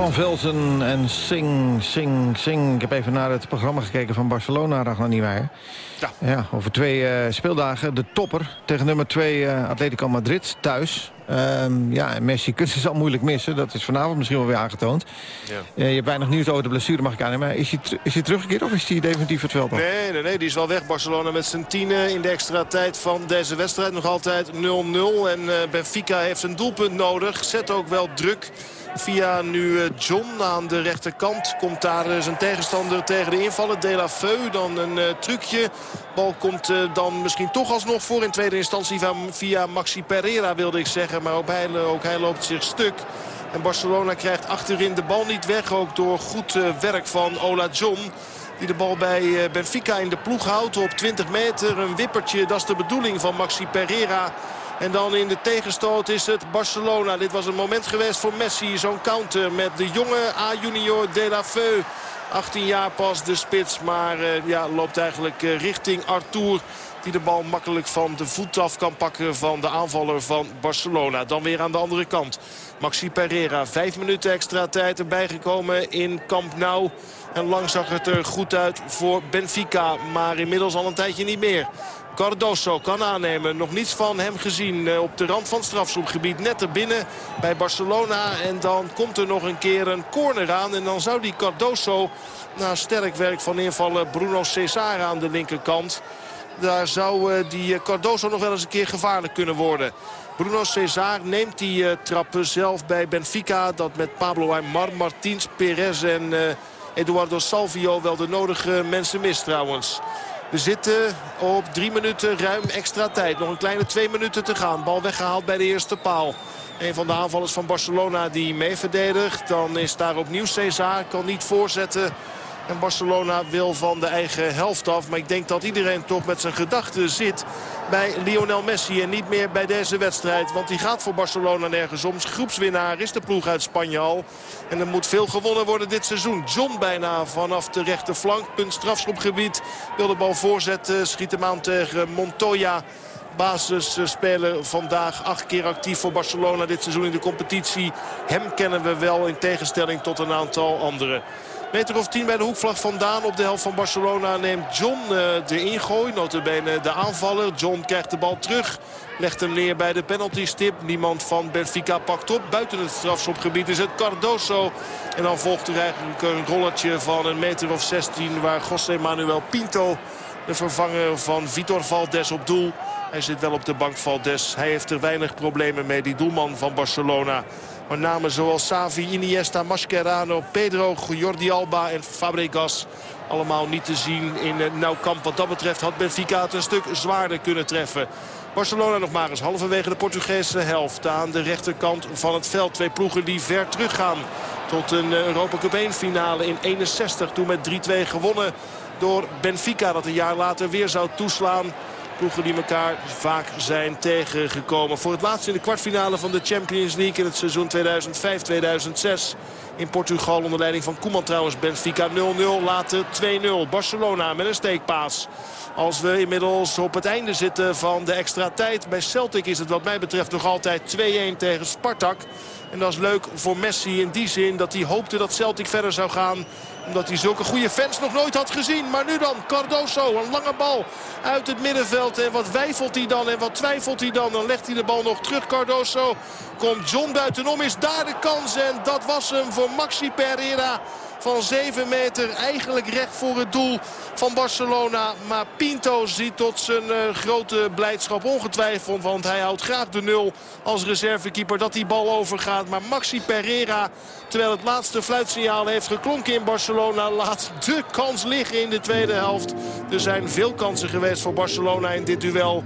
Van Velzen en Sing, Sing, Sing. Ik heb even naar het programma gekeken van Barcelona, Ragnar Niemeyer. Ja. ja. Over twee eh, speeldagen. De topper tegen nummer 2 eh Atletico Madrid thuis. Ehm, ja, en Messi kunt ze al moeilijk missen. Dat is vanavond misschien wel weer aangetoond. Ja. Eh, je hebt weinig nieuws over de blessure, mag ik aannemen. Is hij, is hij teruggekeerd of is hij definitief het veld op? Nee, nee, nee, die is wel weg. Barcelona met zijn tienen in de extra tijd van deze wedstrijd. Nog altijd 0-0. En Benfica heeft een doelpunt nodig. Zet ook wel druk. Via nu John aan de rechterkant. Komt daar zijn tegenstander tegen de invallen. De La Feu, dan een trucje. Bal komt eh, dan misschien toch alsnog voor. In tweede instantie via, Maxi Pereira wilde ik zeggen. Maar ook hij, ook hij loopt zich stuk. En Barcelona krijgt achterin de bal niet weg. Ook door goed eh, werk van Ola John. Die de bal bij eh, Benfica in de ploeg houdt op 20 meter. Een wippertje, dat is de bedoeling van Maxi Pereira. En dan in de tegenstoot is het Barcelona. Dit was een moment geweest voor Messi. Zo'n counter met de jonge A-junior De La Feu. 18 jaar pas de spits. Maar eh, ja, loopt eigenlijk eh, richting Artur. Die de bal makkelijk van de voet af kan pakken van de aanvaller van Barcelona. Dan weer aan de andere kant. Maxi Pereira, vijf minuten extra tijd erbij gekomen in Camp Nou. En lang zag het er goed uit voor Benfica. Maar inmiddels al een tijdje niet meer. Cardoso kan aannemen. Nog niets van hem gezien eh, op de rand van het strafschopgebied. Net erbinnen bij Barcelona. En dan komt er nog een keer een corner aan. En dan zou die Cardoso na sterk werk van invallen Bruno Cesar aan de linkerkant. Daar zou eh, die Cardoso nog wel eens een keer gevaarlijk kunnen worden. Bruno Cesar neemt die eh, trappen zelf bij Benfica. Dat met Pablo Aymar, Martins, Perez en eh, Eduardo Salvio wel de nodige mensen mist trouwens. We zitten op drie minuten ruim extra tijd. Nog een kleine twee minuten te gaan. Bal weggehaald bij de eerste paal. Een van de aanvallers van Barcelona die mee verdedigt. Dan is daar opnieuw Cesar. Kan niet voorzetten. En Barcelona wil van de eigen helft af. Maar ik denk dat iedereen toch met zijn gedachten zit bij Lionel Messi. En niet meer bij deze wedstrijd. Want die gaat voor Barcelona nergens om. Groepswinnaar is de ploeg uit Spanje al. En er moet veel gewonnen worden dit seizoen. John bijna vanaf de rechterflank. Punt strafschopgebied. Wil de bal voorzetten. Schiet hem aan tegen Montoya basisspeler vandaag. Acht keer actief voor Barcelona dit seizoen in de competitie. Hem kennen we wel in tegenstelling tot een aantal anderen. Meter of 10 bij de hoekvlag vandaan op de helft van Barcelona neemt John uh, de ingooi. Notabene de aanvaller. John krijgt de bal terug. Legt hem neer bij de penaltystip. Niemand van Benfica pakt op. Buiten het strafschopgebied is het Cardoso. En dan volgt er eigenlijk een rollertje van een meter of 16... waar José Manuel Pinto, de vervanger van Vitor Valdes op doel... Hij zit wel op de bank Valdes. Hij heeft er weinig problemen mee, die doelman van Barcelona. Maar namen zoals Savi, Iniesta, Mascherano, Pedro, Jordi Alba en Fabregas... allemaal niet te zien in Nou Kamp. Wat dat betreft had Benfica het een stuk zwaarder kunnen treffen. Barcelona nog maar eens halverwege de Portugese helft. Aan de rechterkant van het veld. Twee ploegen die ver teruggaan tot een Europa Cup 1 finale in 61. Toen met 3-2 gewonnen door Benfica. Dat een jaar later weer zou toeslaan. Ploegen die elkaar vaak zijn tegengekomen. Voor het laatst in de kwartfinale van de Champions League in het seizoen 2005-2006. In Portugal onder leiding van Koeman trouwens. Benfica 0-0, later 2-0. Barcelona met een steekpaas. Als we inmiddels op het einde zitten van de extra tijd. Bij Celtic is het wat mij betreft nog altijd 2-1 tegen Spartak. En dat is leuk voor Messi in die zin dat hij hoopte dat Celtic verder zou gaan omdat hij zulke goede fans nog nooit had gezien. Maar nu dan Cardoso, een lange bal uit het middenveld. En wat wijfelt hij dan en wat twijfelt hij dan? Dan legt hij de bal nog terug, Cardoso. Komt John buitenom, is daar de kans. En dat was hem voor Maxi Pereira van 7 meter. Eigenlijk recht voor het doel van Barcelona. Maar Pinto ziet tot zijn uh, grote blijdschap ongetwijfeld. Want hij houdt graag de nul als reservekeeper dat die bal overgaat. Maar Maxi Pereira, terwijl het laatste fluitsignaal heeft geklonken in Barcelona... laat de kans liggen in de tweede helft. Er zijn veel kansen geweest voor Barcelona in dit duel.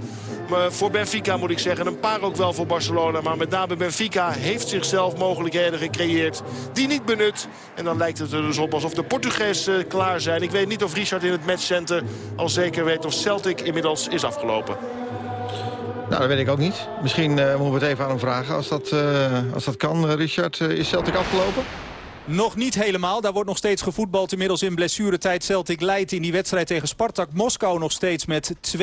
Maar voor Benfica moet ik zeggen. Een paar ook wel voor Barcelona. Maar met name Benfica heeft zichzelf mogelijkheden gecreëerd. Die niet benut. En dan lijkt het er dus op alsof de Portugezen klaar zijn. Ik weet niet of Richard in het matchcenter al zeker weet of Celtic inmiddels is afgelopen. Nou, dat weet ik ook niet. Misschien uh, moeten we het even aan hem vragen als dat, uh, als dat kan. Uh, Richard, is Celtic afgelopen? Nog niet helemaal. Daar wordt nog steeds gevoetbald. Inmiddels in blessuretijd. Celtic leidt in die wedstrijd tegen Spartak Moskou nog steeds met 2-1.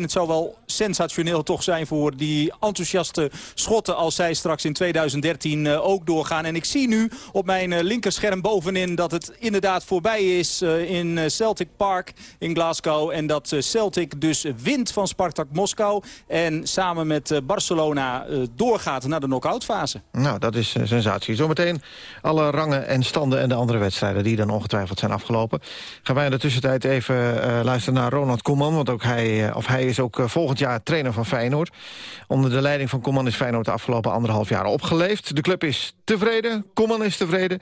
Het zou wel sensationeel toch zijn voor die enthousiaste schotten... als zij straks in 2013 uh, ook doorgaan. En ik zie nu op mijn uh, linkerscherm bovenin dat het inderdaad voorbij is uh, in Celtic Park in Glasgow. En dat Celtic dus wint van Spartak Moskou. En samen met Barcelona doorgaat naar de knock-outfase. Nou, dat is sensatie. Zometeen alle rangen en standen en de andere wedstrijden... die dan ongetwijfeld zijn afgelopen. Gaan wij in de tussentijd even uh, luisteren naar Ronald Koeman. Want ook hij, uh, of hij is ook uh, volgend jaar trainer van Feyenoord. Onder de leiding van Koeman is Feyenoord de afgelopen anderhalf jaar opgeleefd. De club is tevreden, Koeman is tevreden.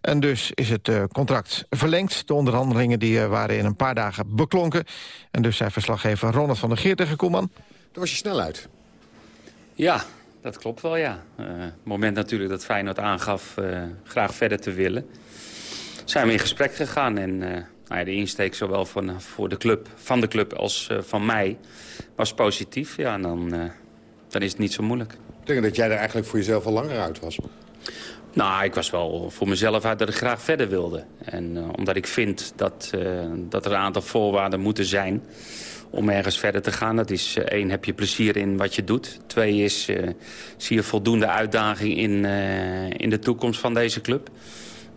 En dus is het contract verlengd. De onderhandelingen die, waren in een paar dagen beklonken. En dus zei verslaggever Ronald van der Geer tegen Koeman. Daar was je snel uit. Ja, dat klopt wel, ja. Uh, het moment natuurlijk dat Feyenoord aangaf uh, graag verder te willen... zijn we in gesprek gegaan. En uh, nou ja, de insteek zowel van, voor de club, van de club als van mij was positief. Ja, en dan, dan is het niet zo moeilijk. Ik denk dat jij er eigenlijk voor jezelf al langer uit was. Nou, ik was wel voor mezelf uit dat ik graag verder wilde. En omdat ik vind dat, dat er een aantal voorwaarden moeten zijn om ergens verder te gaan. Dat is uh, één, heb je plezier in wat je doet. Twee is, uh, zie je voldoende uitdaging in, uh, in de toekomst van deze club.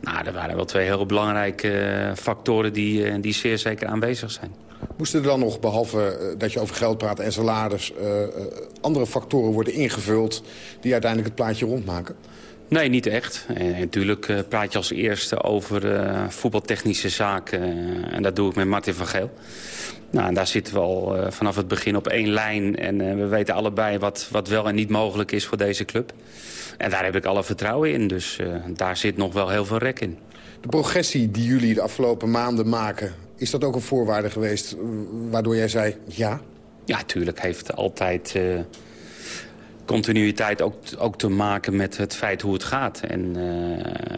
Nou, er waren wel twee heel belangrijke factoren die, die zeer zeker aanwezig zijn. Moesten er dan nog, behalve dat je over geld praat en salaris... andere factoren worden ingevuld die uiteindelijk het plaatje rondmaken? Nee, niet echt. En natuurlijk uh, praat je als eerste over uh, voetbaltechnische zaken. En dat doe ik met Martin van Geel. Nou, en daar zitten we al vanaf het begin op één lijn. En we weten allebei wat, wat wel en niet mogelijk is voor deze club. En daar heb ik alle vertrouwen in. Dus daar zit nog wel heel veel rek in. De progressie die jullie de afgelopen maanden maken... is dat ook een voorwaarde geweest waardoor jij zei ja? Ja, tuurlijk heeft altijd continuïteit ook, ook te maken met het feit hoe het gaat. En, uh,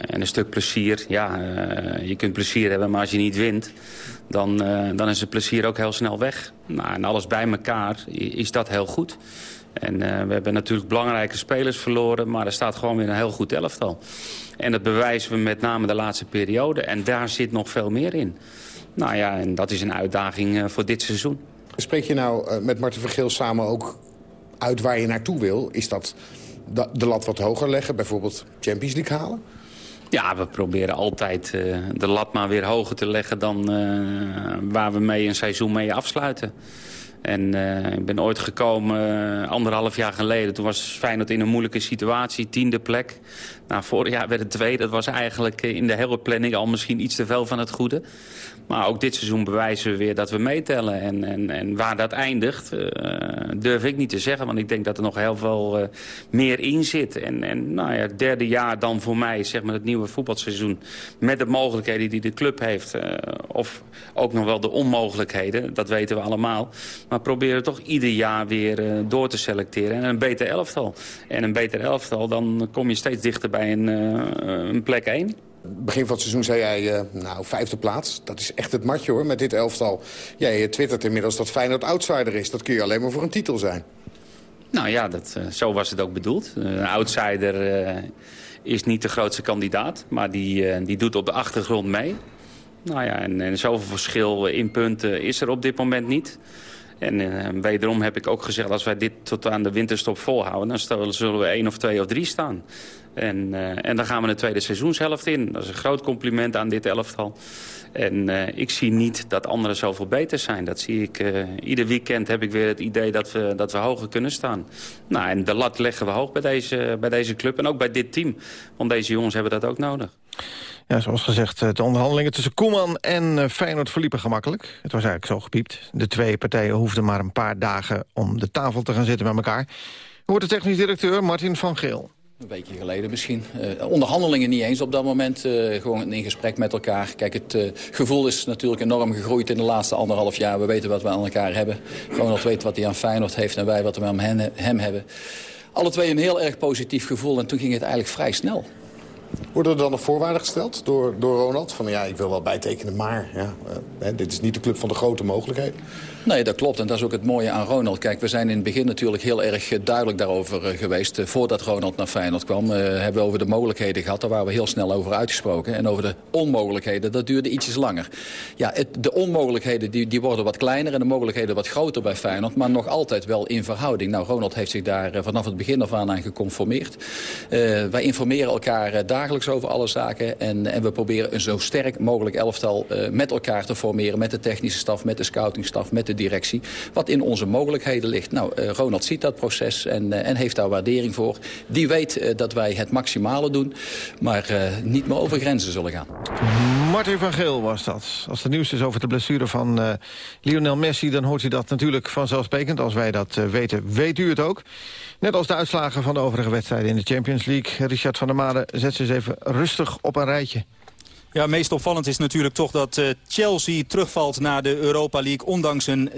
en een stuk plezier. Ja, uh, je kunt plezier hebben, maar als je niet wint... dan, uh, dan is het plezier ook heel snel weg. Nou, en alles bij elkaar is dat heel goed. En we hebben natuurlijk belangrijke spelers verloren... maar er staat gewoon weer een heel goed elftal. En dat bewijzen we met name de laatste periode. En daar zit nog veel meer in. Nou ja, en dat is een uitdaging voor dit seizoen. Spreek je nou met Marten Vergeel samen ook uit waar je naartoe wil. Is dat de lat wat hoger leggen, bijvoorbeeld Champions League halen? Ja, we proberen altijd uh, de lat maar weer hoger te leggen dan uh, waar we mee een seizoen mee afsluiten. En uh, ik ben ooit gekomen, anderhalf jaar geleden. Toen was Feyenoord in een moeilijke situatie, tiende plek. Nou, vorig jaar werd het tweede. Dat was eigenlijk in de hele planning al misschien iets te veel van het goede. Maar ook dit seizoen bewijzen we weer dat we meetellen. En, en, en waar dat eindigt, uh, durf ik niet te zeggen. Want ik denk dat er nog heel veel uh, meer in zit. En, en nou ja, het derde jaar dan voor mij, zeg maar het nieuwe voetbalseizoen... met de mogelijkheden die de club heeft. Uh, of ook nog wel de onmogelijkheden, dat weten we allemaal. Maar proberen toch ieder jaar weer door te selecteren. En een beter elftal. En een beter elftal, dan kom je steeds dichter bij een, een plek 1 begin van het seizoen zei jij, uh, nou, vijfde plaats. Dat is echt het matje, hoor, met dit elftal. Jij twittert inmiddels dat Feyenoord outsider is. Dat kun je alleen maar voor een titel zijn. Nou ja, dat, uh, zo was het ook bedoeld. Een outsider is niet de grootste kandidaat. Maar die, die doet op de achtergrond mee. Nou ja, en, en zoveel verschil in punten is er op dit moment niet. En wederom heb ik ook gezegd, als wij dit tot aan de winterstop volhouden... dan zullen we één of twee of drie staan. En, uh, en dan gaan we de tweede seizoenshelft in. Dat is een groot compliment aan dit elftal. En uh, ik zie niet dat anderen zoveel beter zijn. Dat zie ik, ieder weekend heb ik weer het idee dat we, dat we hoger kunnen staan. Nou, en de lat leggen we hoog bij deze, bij deze club en ook bij dit team. Want deze jongens hebben dat ook nodig. Ja, zoals gezegd, de onderhandelingen tussen Koeman en Feyenoord verliepen gemakkelijk. Het was eigenlijk zo gepiept. De twee partijen hoefden maar een paar dagen om de tafel te gaan zitten met elkaar. Hoort de technisch directeur Martin van Geel. Een weekje geleden misschien. Uh, onderhandelingen niet eens op dat moment. Gewoon in gesprek met elkaar. Kijk, het gevoel is natuurlijk enorm gegroeid in de laatste anderhalf jaar. We weten wat we aan elkaar hebben. Ronald weet wat hij aan Feyenoord heeft en wij wat we aan hem, hem hebben. Alle twee een heel erg positief gevoel en toen ging het eigenlijk vrij snel. Worden er dan nog voorwaarden gesteld door, door Ronald? Van ja, ik wil wel bijtekenen, maar ja, uh, dit is niet de club van de grote mogelijkheden. Nee, dat klopt. En dat is ook het mooie aan Ronald. Kijk, we zijn in het begin natuurlijk heel erg eh, duidelijk daarover uh, geweest. Uh, voordat Ronald naar Feyenoord kwam, hebben we over de mogelijkheden gehad. Daar waren we heel snel over uitgesproken. En over de onmogelijkheden, dat duurde ietsjes langer. Ja, het, de onmogelijkheden die, die worden wat kleiner en de mogelijkheden wat groter bij Feyenoord. Maar nog altijd wel in verhouding. Nou, Ronald heeft zich daar vanaf het begin af aan aan geconformeerd. wij informeren elkaar dagelijks over alle zaken. En, en we proberen een zo sterk mogelijk elftal met elkaar te formeren. Met de technische staf, met de scoutingstaf, met de directie. Wat in onze mogelijkheden ligt. Nou, uh, Ronald ziet dat proces en, uh, en heeft daar waardering voor. Die weet uh, dat wij het maximale doen, maar niet meer over grenzen zullen gaan. Martin van Geel was dat. Als er nieuws is over de blessure van Lionel Messi... dan hoort u dat natuurlijk vanzelfsprekend. Als wij dat weten, weet u het ook. Net als de uitslagen van de overige wedstrijden in de Champions League. Richard van der Made zet ze eens even rustig op een rijtje. Ja, meest opvallend is natuurlijk toch dat uh, Chelsea terugvalt naar de Europa League. Ondanks een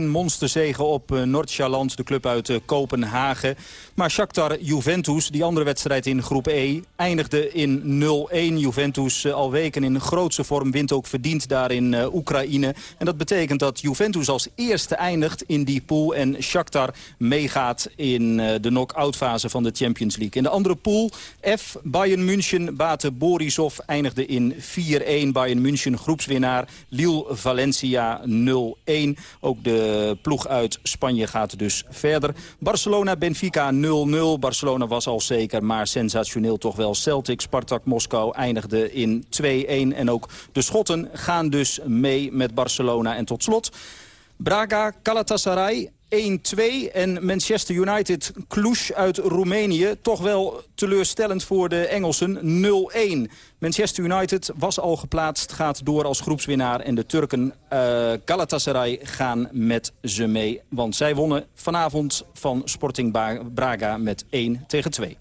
6-1 monsterzege op uh, Noord-Jaland, de club uit uh, Kopenhagen. Maar Shakhtar Juventus, die andere wedstrijd in groep E, eindigde in 0-1. Juventus al weken in grootste vorm wint ook verdiend daar in Oekraïne. En dat betekent dat Juventus als eerste eindigt in die pool. En Shakhtar meegaat in de knock-out fase van de Champions League. In de andere pool, F, Bayern München, Bate Borisov in 4-1. Bayern München groepswinnaar. Lille Valencia 0-1. Ook de ploeg uit Spanje gaat dus verder. Barcelona Benfica 0-0. Barcelona was al zeker, maar sensationeel toch wel. Celtic Spartak Moskou eindigde in 2-1. En ook de Schotten gaan dus mee met Barcelona. En tot slot... Braga, Galatasaray 1-2. En Manchester United, Cluj uit Roemenië. Toch wel teleurstellend voor de Engelsen, 0-1. Manchester United was al geplaatst, gaat door als groepswinnaar. En de Turken uh, Galatasaray gaan met ze mee. Want zij wonnen vanavond van Sporting Braga met 1 tegen 2.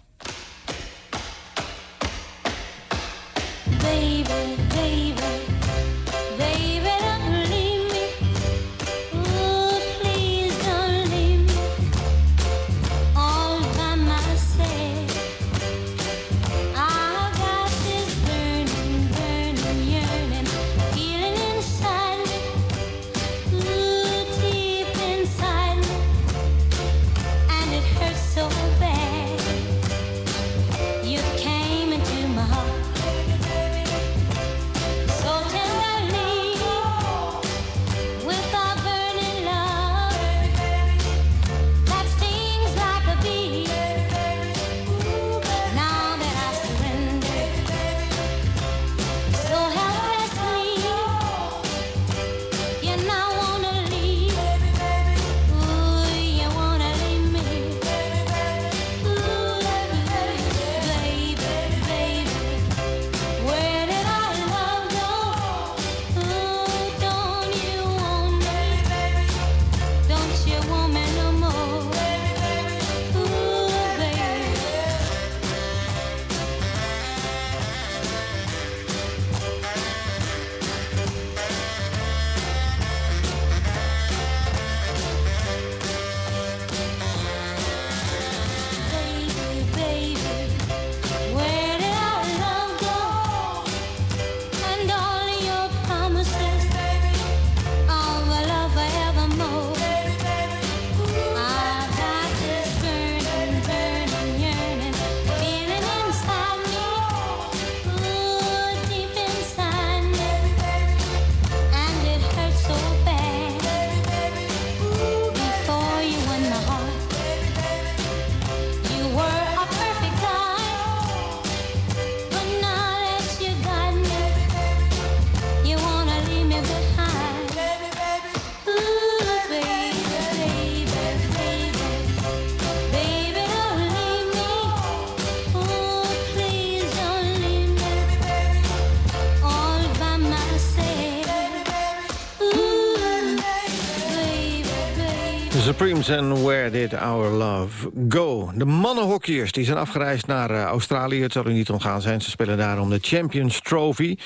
And Where Did Our Love Go? De mannenhockeyers die zijn afgereisd naar uh, Australië. Het zal u niet ontgaan zijn. Ze spelen daar om de Champions Trophy.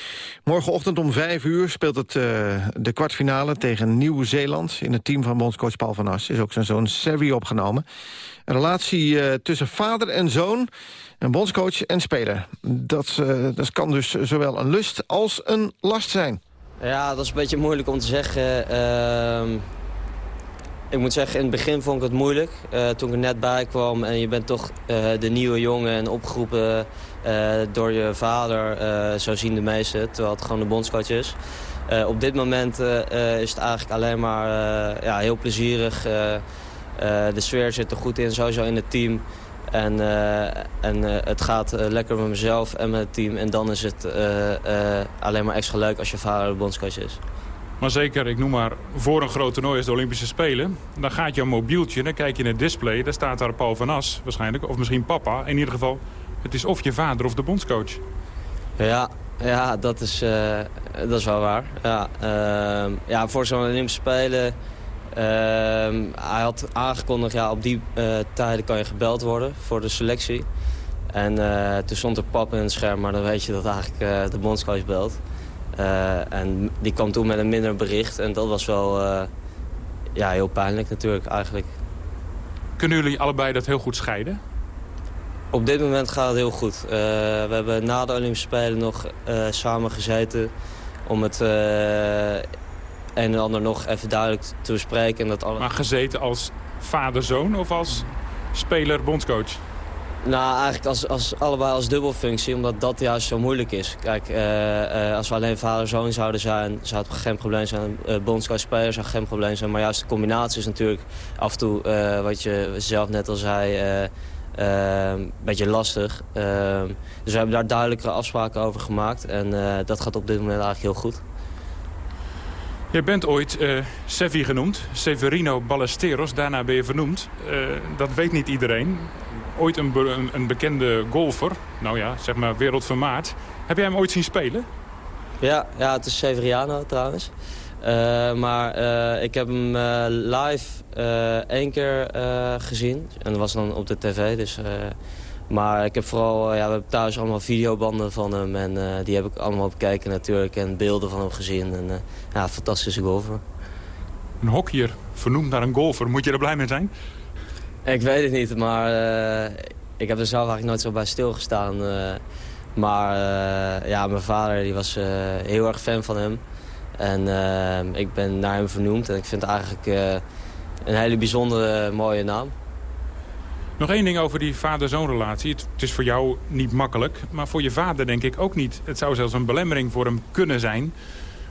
Morgenochtend om vijf uur speelt het uh, de kwartfinale tegen Nieuw-Zeeland. In het team van bondscoach Paul van As is ook zijn zoon Sevi opgenomen. Een relatie uh, tussen vader en zoon, een bondscoach en speler. Dat, dat kan dus zowel een lust als een last zijn. Ja, dat is een beetje moeilijk om te zeggen. Ik moet zeggen, in het begin vond ik het moeilijk. Uh, toen ik er net bij kwam en je bent toch uh, de nieuwe jongen en opgeroepen uh, door je vader. zo zien de meesten, terwijl het gewoon de bondscoach is. op dit moment is het eigenlijk alleen maar ja, heel plezierig. de sfeer zit er goed in, sowieso in het team. En, en het gaat lekker met mezelf en met het team. En dan is het alleen maar extra leuk als je vader de bondscoach is. Maar zeker, ik noem maar, voor een groot toernooi als de Olympische Spelen... dan gaat jouw mobieltje, dan kijk je in het display... daar staat daar Paul van As waarschijnlijk, of misschien papa. In ieder geval, het is of je vader of de bondscoach. Ja, ja dat, is, uh, dat is wel waar. Ja, uh, ja voor zo'n Olympische Spelen... Uh, hij had aangekondigd, ja, op die uh, tijden kan je gebeld worden voor de selectie. En uh, toen stond er pap in het scherm, maar dan weet je dat eigenlijk de bondscoach belt. Uh, en die kwam toen met een minder bericht. En dat was wel uh, ja, heel pijnlijk natuurlijk eigenlijk. Kunnen jullie allebei dat heel goed scheiden? Op dit moment gaat het heel goed. Uh, we hebben na de Olympische Spelen nog samen gezeten... om het een en ander nog even duidelijk te bespreken. En dat alle... Maar gezeten als vader-zoon of als speler-bondscoach? Nou, eigenlijk als, als, allebei als dubbelfunctie, omdat dat juist zo moeilijk is. Kijk, uh, uh, als we alleen vader-zoon zouden zijn, zou het geen probleem zijn. Uh, bondscoach-speler zou geen probleem zijn. Maar juist de combinatie is natuurlijk af en toe, wat je zelf net al zei, een beetje lastig. dus we hebben daar duidelijkere afspraken over gemaakt. En dat gaat op dit moment eigenlijk heel goed. Je bent ooit uh, Sevi genoemd, Severino Ballesteros. Daarna ben je vernoemd. Dat weet niet iedereen ooit een, be een, bekende golfer. Nou ja, zeg maar wereldvermaard. Heb jij hem ooit zien spelen? Ja, ja het is Severiano trouwens. Uh, maar uh, ik heb hem uh, live één keer gezien. En dat was dan op de tv. Dus, maar ik heb vooral, ja, we hebben thuis allemaal videobanden van hem. En die heb ik allemaal bekeken natuurlijk. En beelden van hem gezien. En ja, fantastische golfer. Een hockeyer vernoemd naar een golfer. Moet je er blij mee zijn? Ik weet het niet, maar uh, ik heb er zelf eigenlijk nooit zo bij stilgestaan. Uh, maar uh, ja, mijn vader die was heel erg fan van hem. En ik ben naar hem vernoemd en ik vind het eigenlijk een hele bijzondere, mooie naam. Nog één ding over die vader-zoon relatie. Het, het, is voor jou niet makkelijk, maar voor je vader denk ik ook niet. Het zou zelfs een belemmering voor hem kunnen zijn.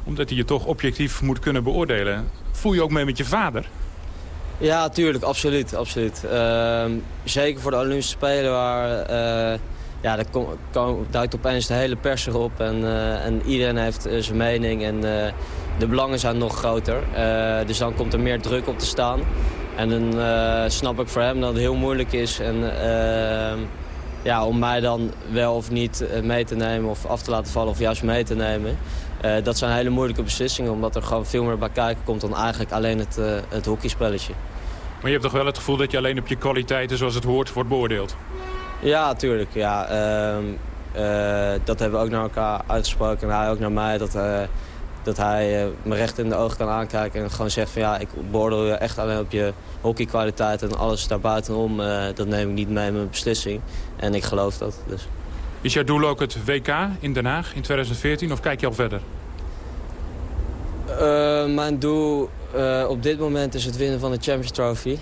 Omdat hij je toch objectief moet kunnen beoordelen. Voel je ook mee met je vader? Ja, tuurlijk, absoluut. absoluut. Uh, zeker voor de Olympische Spelen waar... Uh, ja, daar kom, kom, duikt opeens de hele pers erop en, uh, en iedereen heeft uh, zijn mening en de belangen zijn nog groter. dus dan komt er meer druk op te staan. En dan snap ik voor hem dat het heel moeilijk is en, ehm, ja, om mij dan wel of niet mee te nemen of af te laten vallen of juist mee te nemen. dat zijn hele moeilijke beslissingen omdat er gewoon veel meer bij kijken komt dan eigenlijk alleen het, het hockeyspelletje. Maar je hebt toch wel het gevoel dat je alleen op je kwaliteiten zoals het hoort wordt beoordeeld? Ja, tuurlijk. Ja. Uh, uh, dat hebben we ook naar elkaar uitgesproken. En hij ook naar mij. Dat, uh, dat hij me recht in de ogen kan aankijken. En gewoon zegt van ja, ik beoordeel je echt alleen op je hockeykwaliteit. En alles daarbuitenom, dat neem ik niet mee in mijn beslissing. En ik geloof dat. Dus. Is jouw doel ook het WK in Den Haag in 2014? Of kijk je al verder? mijn doel uh, op dit moment is het winnen van de Champions Trophy.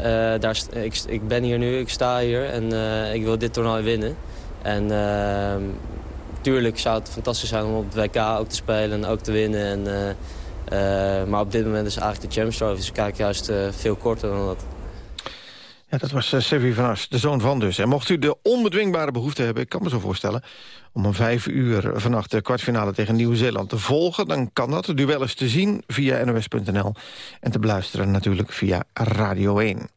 Uh, daar, ik, ik, ben hier nu, ik sta hier en uh, ik wil dit toernooi winnen. En ehm, tuurlijk zou het fantastisch zijn om op het WK ook te spelen en ook te winnen. En, maar op dit moment is het eigenlijk de Champions Trophy. Dus ik kijk juist veel korter dan dat. Ja, dat was uh, van As, de zoon van dus. En mocht u de onbedwingbare behoefte hebben, ik kan me zo voorstellen... om om vijf uur vannacht de kwartfinale tegen Nieuw-Zeeland te volgen... dan kan dat. Het duel is te zien via nos.nl en te beluisteren natuurlijk via Radio 1.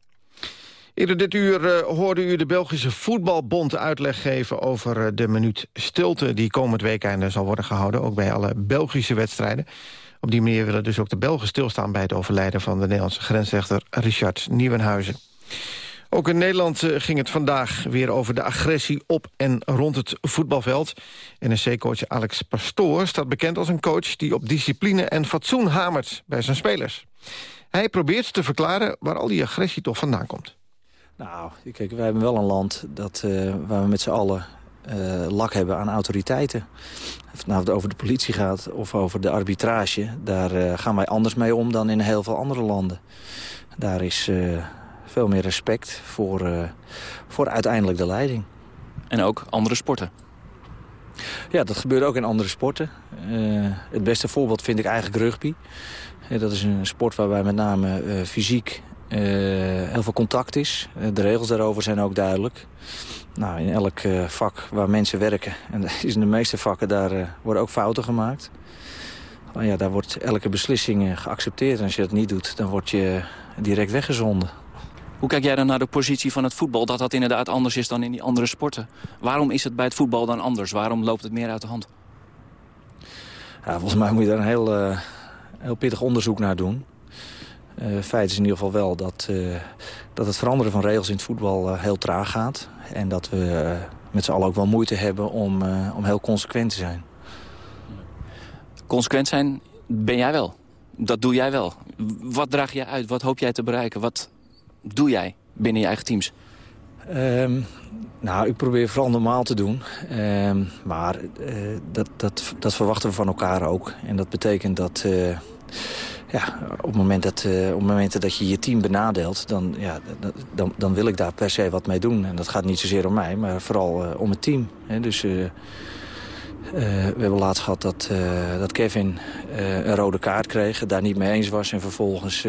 Eerder dit uur uh, hoorde u de Belgische Voetbalbond uitleg geven... over uh, de minuut stilte die komend weekende zal worden gehouden. Ook bij alle Belgische wedstrijden. Op die manier willen dus ook de Belgen stilstaan... bij het overlijden van de Nederlandse grensrechter Richard Nieuwenhuizen. Ook in Nederland eh, ging het vandaag weer over de agressie op en rond het voetbalveld. NSC-coach Alex Pastoor staat bekend als een coach... die op discipline en fatsoen hamert bij zijn spelers. Hij probeert te verklaren waar al die agressie toch vandaan komt. Nou, kijk, wij hebben wel een land dat, uh, waar we met z'n allen uh, lak hebben aan autoriteiten. Of het nou over de politie gaat of over de arbitrage... daar gaan wij anders mee om dan in heel veel andere landen. Daar is veel meer respect voor, voor uiteindelijk de leiding. En ook andere sporten? Ja, dat gebeurt ook in andere sporten. het beste voorbeeld vind ik eigenlijk rugby. dat is een sport waarbij met name fysiek heel veel contact is. De regels daarover zijn ook duidelijk. Nou, in elk vak waar mensen werken, en dat is in de meeste vakken, daar worden ook fouten gemaakt. Maar ja, daar wordt elke beslissing geaccepteerd. En als je dat niet doet, dan word je direct weggezonden. Hoe kijk jij dan naar de positie van het voetbal? Dat dat inderdaad anders is dan in die andere sporten. Waarom is het bij het voetbal dan anders? Waarom loopt het meer uit de hand? Ja, volgens mij moet je daar een heel, heel pittig onderzoek naar doen. Uh, feit is in ieder geval wel dat, uh, dat het veranderen van regels in het voetbal heel traag gaat. En dat we met z'n allen ook wel moeite hebben om, om heel consequent te zijn. Consequent zijn ben jij wel. Dat doe jij wel. Wat draag jij uit? Wat hoop jij te bereiken? Wat doe jij binnen je eigen teams? Um, nou, ik probeer vooral normaal te doen. Um, maar dat, dat, dat verwachten we van elkaar ook. En dat betekent dat ja, op, moment dat, uh, op momenten dat je je team benadeelt... Dan, ja, dan, dan wil ik daar per se wat mee doen. En dat gaat niet zozeer om mij, maar vooral uh, om het team. Hè. Dus uh, we hebben laatst gehad dat, dat Kevin een rode kaart kreeg... daar niet mee eens was en vervolgens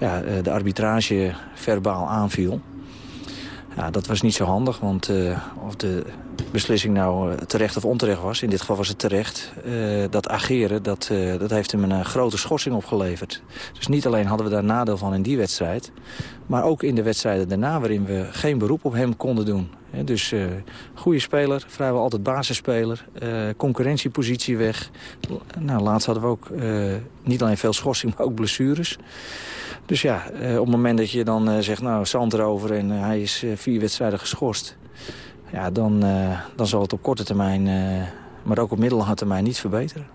ja, de arbitrage verbaal aanviel. Ja, dat was niet zo handig, want of de beslissing nou eh, terecht of onterecht was. In dit geval was het terecht. Dat ageren, dat, dat heeft hem een grote schorsing opgeleverd. Dus niet alleen hadden we daar nadeel van in die wedstrijd... maar ook in de wedstrijden daarna waarin we geen beroep op hem konden doen. Dus goede speler, vrijwel altijd basisspeler. concurrentiepositie weg. Nou, laatst hadden we ook niet alleen veel schorsing, maar ook blessures. Dus ja, op het moment dat je dan zegt, nou, Sand erover en hij is vier wedstrijden geschorst ja, dan, dan zal het op korte termijn, maar ook op middellange termijn niet verbeteren.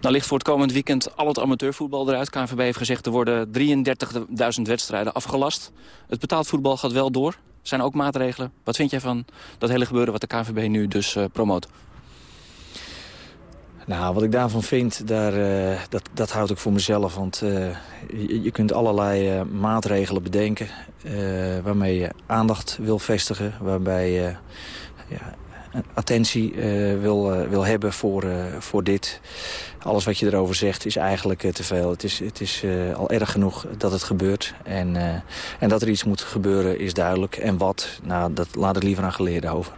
Nou ligt voor het komend weekend al het amateurvoetbal eruit. KNVB heeft gezegd er worden 33.000 wedstrijden afgelast. Het betaald voetbal gaat wel door. Zijn ook maatregelen? Wat vind jij van dat hele gebeuren wat de KNVB nu dus promoot? Nou, wat ik daarvan vind, daar, uh, dat, dat houd ik voor mezelf. Want uh, je, kunt allerlei uh, maatregelen bedenken waarmee je aandacht wil vestigen. Waarbij je ja, attentie wil, wil hebben voor, voor dit. Alles wat je erover zegt is eigenlijk te veel. Het is, het is al erg genoeg dat het gebeurt. En, en dat er iets moet gebeuren is duidelijk. En wat, nou, dat laat ik liever aan geleerden over.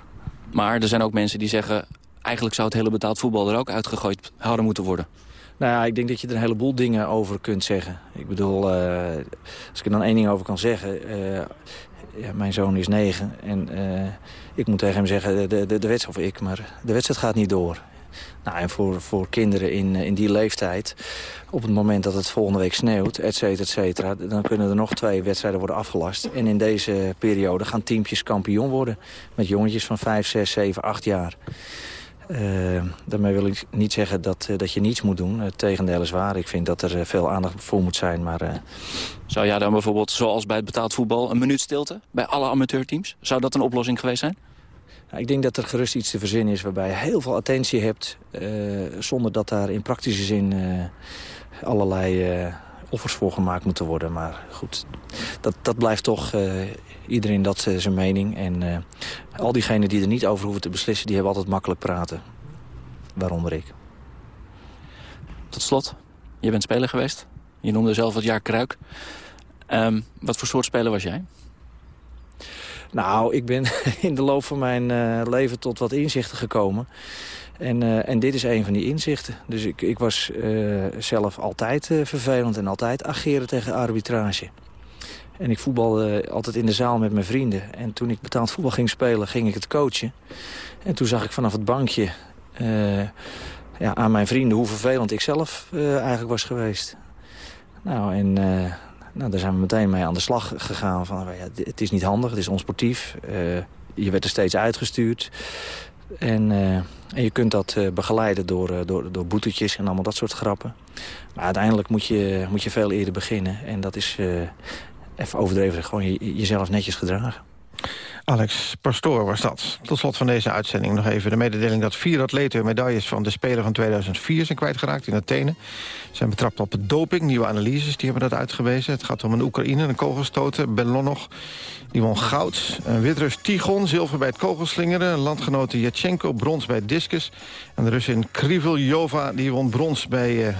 Maar er zijn ook mensen die zeggen eigenlijk zou het hele betaald voetbal er ook uitgegooid houden moeten worden. Nou ja, ik denk dat je er een heleboel dingen over kunt zeggen. Ik bedoel, uh, als ik er dan één ding over kan zeggen... Uh, ja, mijn zoon is negen en uh, ik moet tegen hem zeggen... De, de, de wedstrijd, of ik, maar de wedstrijd gaat niet door. Nou, en voor, voor kinderen in, in die leeftijd, op het moment dat het volgende week sneeuwt, et cetera, et cetera, dan kunnen er nog twee wedstrijden worden afgelast. En in deze periode gaan teampjes kampioen worden met jongetjes van 5, 6, 7, 8 jaar. Uh, daarmee wil ik niet zeggen dat, uh, dat je niets moet doen. Het tegendeel is waar. Ik vind dat er uh, veel aandacht voor moet zijn. Maar, Zou jij dan bijvoorbeeld, zoals bij het betaald voetbal... een minuut stilte bij alle amateurteams? Zou dat een oplossing geweest zijn? Nou, ik denk dat er gerust iets te verzinnen is waarbij je heel veel attentie hebt... zonder dat daar in praktische zin allerlei offers voor gemaakt moeten worden. Maar goed, dat, dat blijft toch iedereen dat uh, zijn mening. En uh, al diegenen die er niet over hoeven te beslissen... die hebben altijd makkelijk praten. Waaronder ik. Tot slot, je bent speler geweest. Je noemde zelf het jaar Kruik. Um, wat voor soort speler was jij? Nou, ik ben in de loop van mijn leven tot wat inzichten gekomen. En, uh, en dit is een van die inzichten. Dus ik, ik was uh, zelf altijd vervelend en altijd ageren tegen arbitrage. En ik voetbalde altijd in de zaal met mijn vrienden. En toen ik betaald voetbal ging spelen, ging ik het coachen. En toen zag ik vanaf het bankje... Ja, aan mijn vrienden hoe vervelend ik zelf eigenlijk was geweest. Nou, en nou, daar zijn we meteen mee aan de slag gegaan. Van, ja, het is niet handig, het is onsportief. je werd er steeds uitgestuurd. En, en je kunt dat begeleiden door, door, door boetetjes en allemaal dat soort grappen. Maar uiteindelijk moet je, moet je veel eerder beginnen. En dat is, even overdreven, gewoon je, jezelf netjes gedragen. Alex Pastoor was dat. Tot slot van deze uitzending nog even de mededeling... dat vier atleten medailles van de Spelen van 2004 zijn kwijtgeraakt in Athene. Ze zijn betrapt op doping, nieuwe analyses, die hebben dat uitgewezen. Het gaat om een Oekraïne, een kogelstoten, Belonnog. Die won goud. Een Witrus Tigon, zilver bij het kogelslingeren. Landgenote Yatchenko, brons bij discus. En de Russin Krivoljova, die won brons bij... Uh,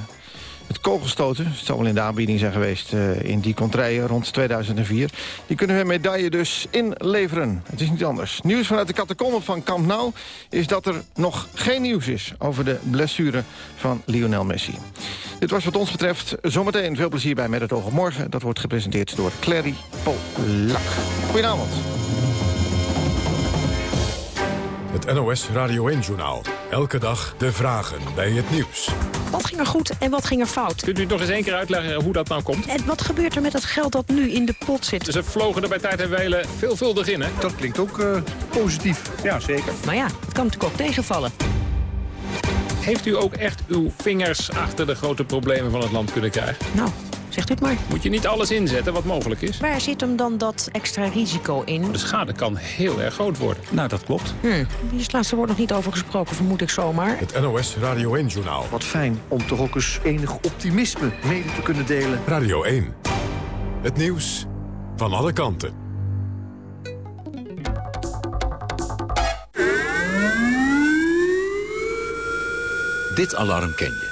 het kogelstoten, het zal wel in de aanbieding zijn geweest uh, in die contraien rond 2004. Die kunnen hun medaille dus inleveren. Het is niet anders. Nieuws vanuit de catacomben van Camp Nou is dat er nog geen nieuws is over de blessure van Lionel Messi. Dit was wat ons betreft zometeen veel plezier bij Met het oog op morgen. Dat wordt gepresenteerd door Clary Polak. Goedenavond. Het NOS Radio 1-journaal. Elke dag de vragen bij het nieuws. Wat ging er goed en wat ging er fout? Kunt u nog eens één keer uitleggen hoe dat nou komt? En wat gebeurt er met het geld dat nu in de pot zit? Ze vlogen er bij tijd en wijle veelvuldig in, hè? Dat klinkt ook uh, positief. Ja, zeker. Maar ja, het kan natuurlijk ook tegenvallen. Heeft u ook echt uw vingers achter de grote problemen van het land kunnen krijgen? Nou, Zegt u het maar. Moet je niet alles inzetten wat mogelijk is? Waar zit hem dan dat extra risico in? De schade kan heel erg groot worden. Nou, dat klopt. Hm. Hier is het laatste woord nog niet over gesproken, vermoed ik zomaar. Het NOS Radio 1-journaal. Wat fijn om toch ook eens enig optimisme mede te kunnen delen. Radio 1. Het nieuws van alle kanten. Dit alarm ken je.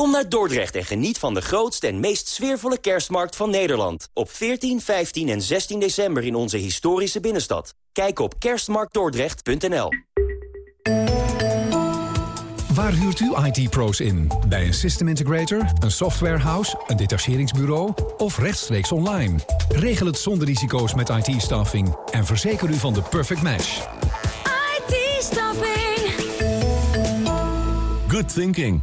Kom naar Dordrecht en geniet van de grootste en meest sfeervolle kerstmarkt van Nederland. Op 14, 15 en 16 december in onze historische binnenstad. Kijk op kerstmarktdordrecht.nl Waar huurt u IT-pro's in? Bij een system integrator, een softwarehouse, een detacheringsbureau of rechtstreeks online? Regel het zonder risico's met IT-staffing en verzeker u van de perfect match. IT-staffing Good thinking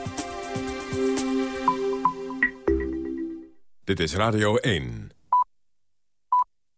Dit is Radio 1.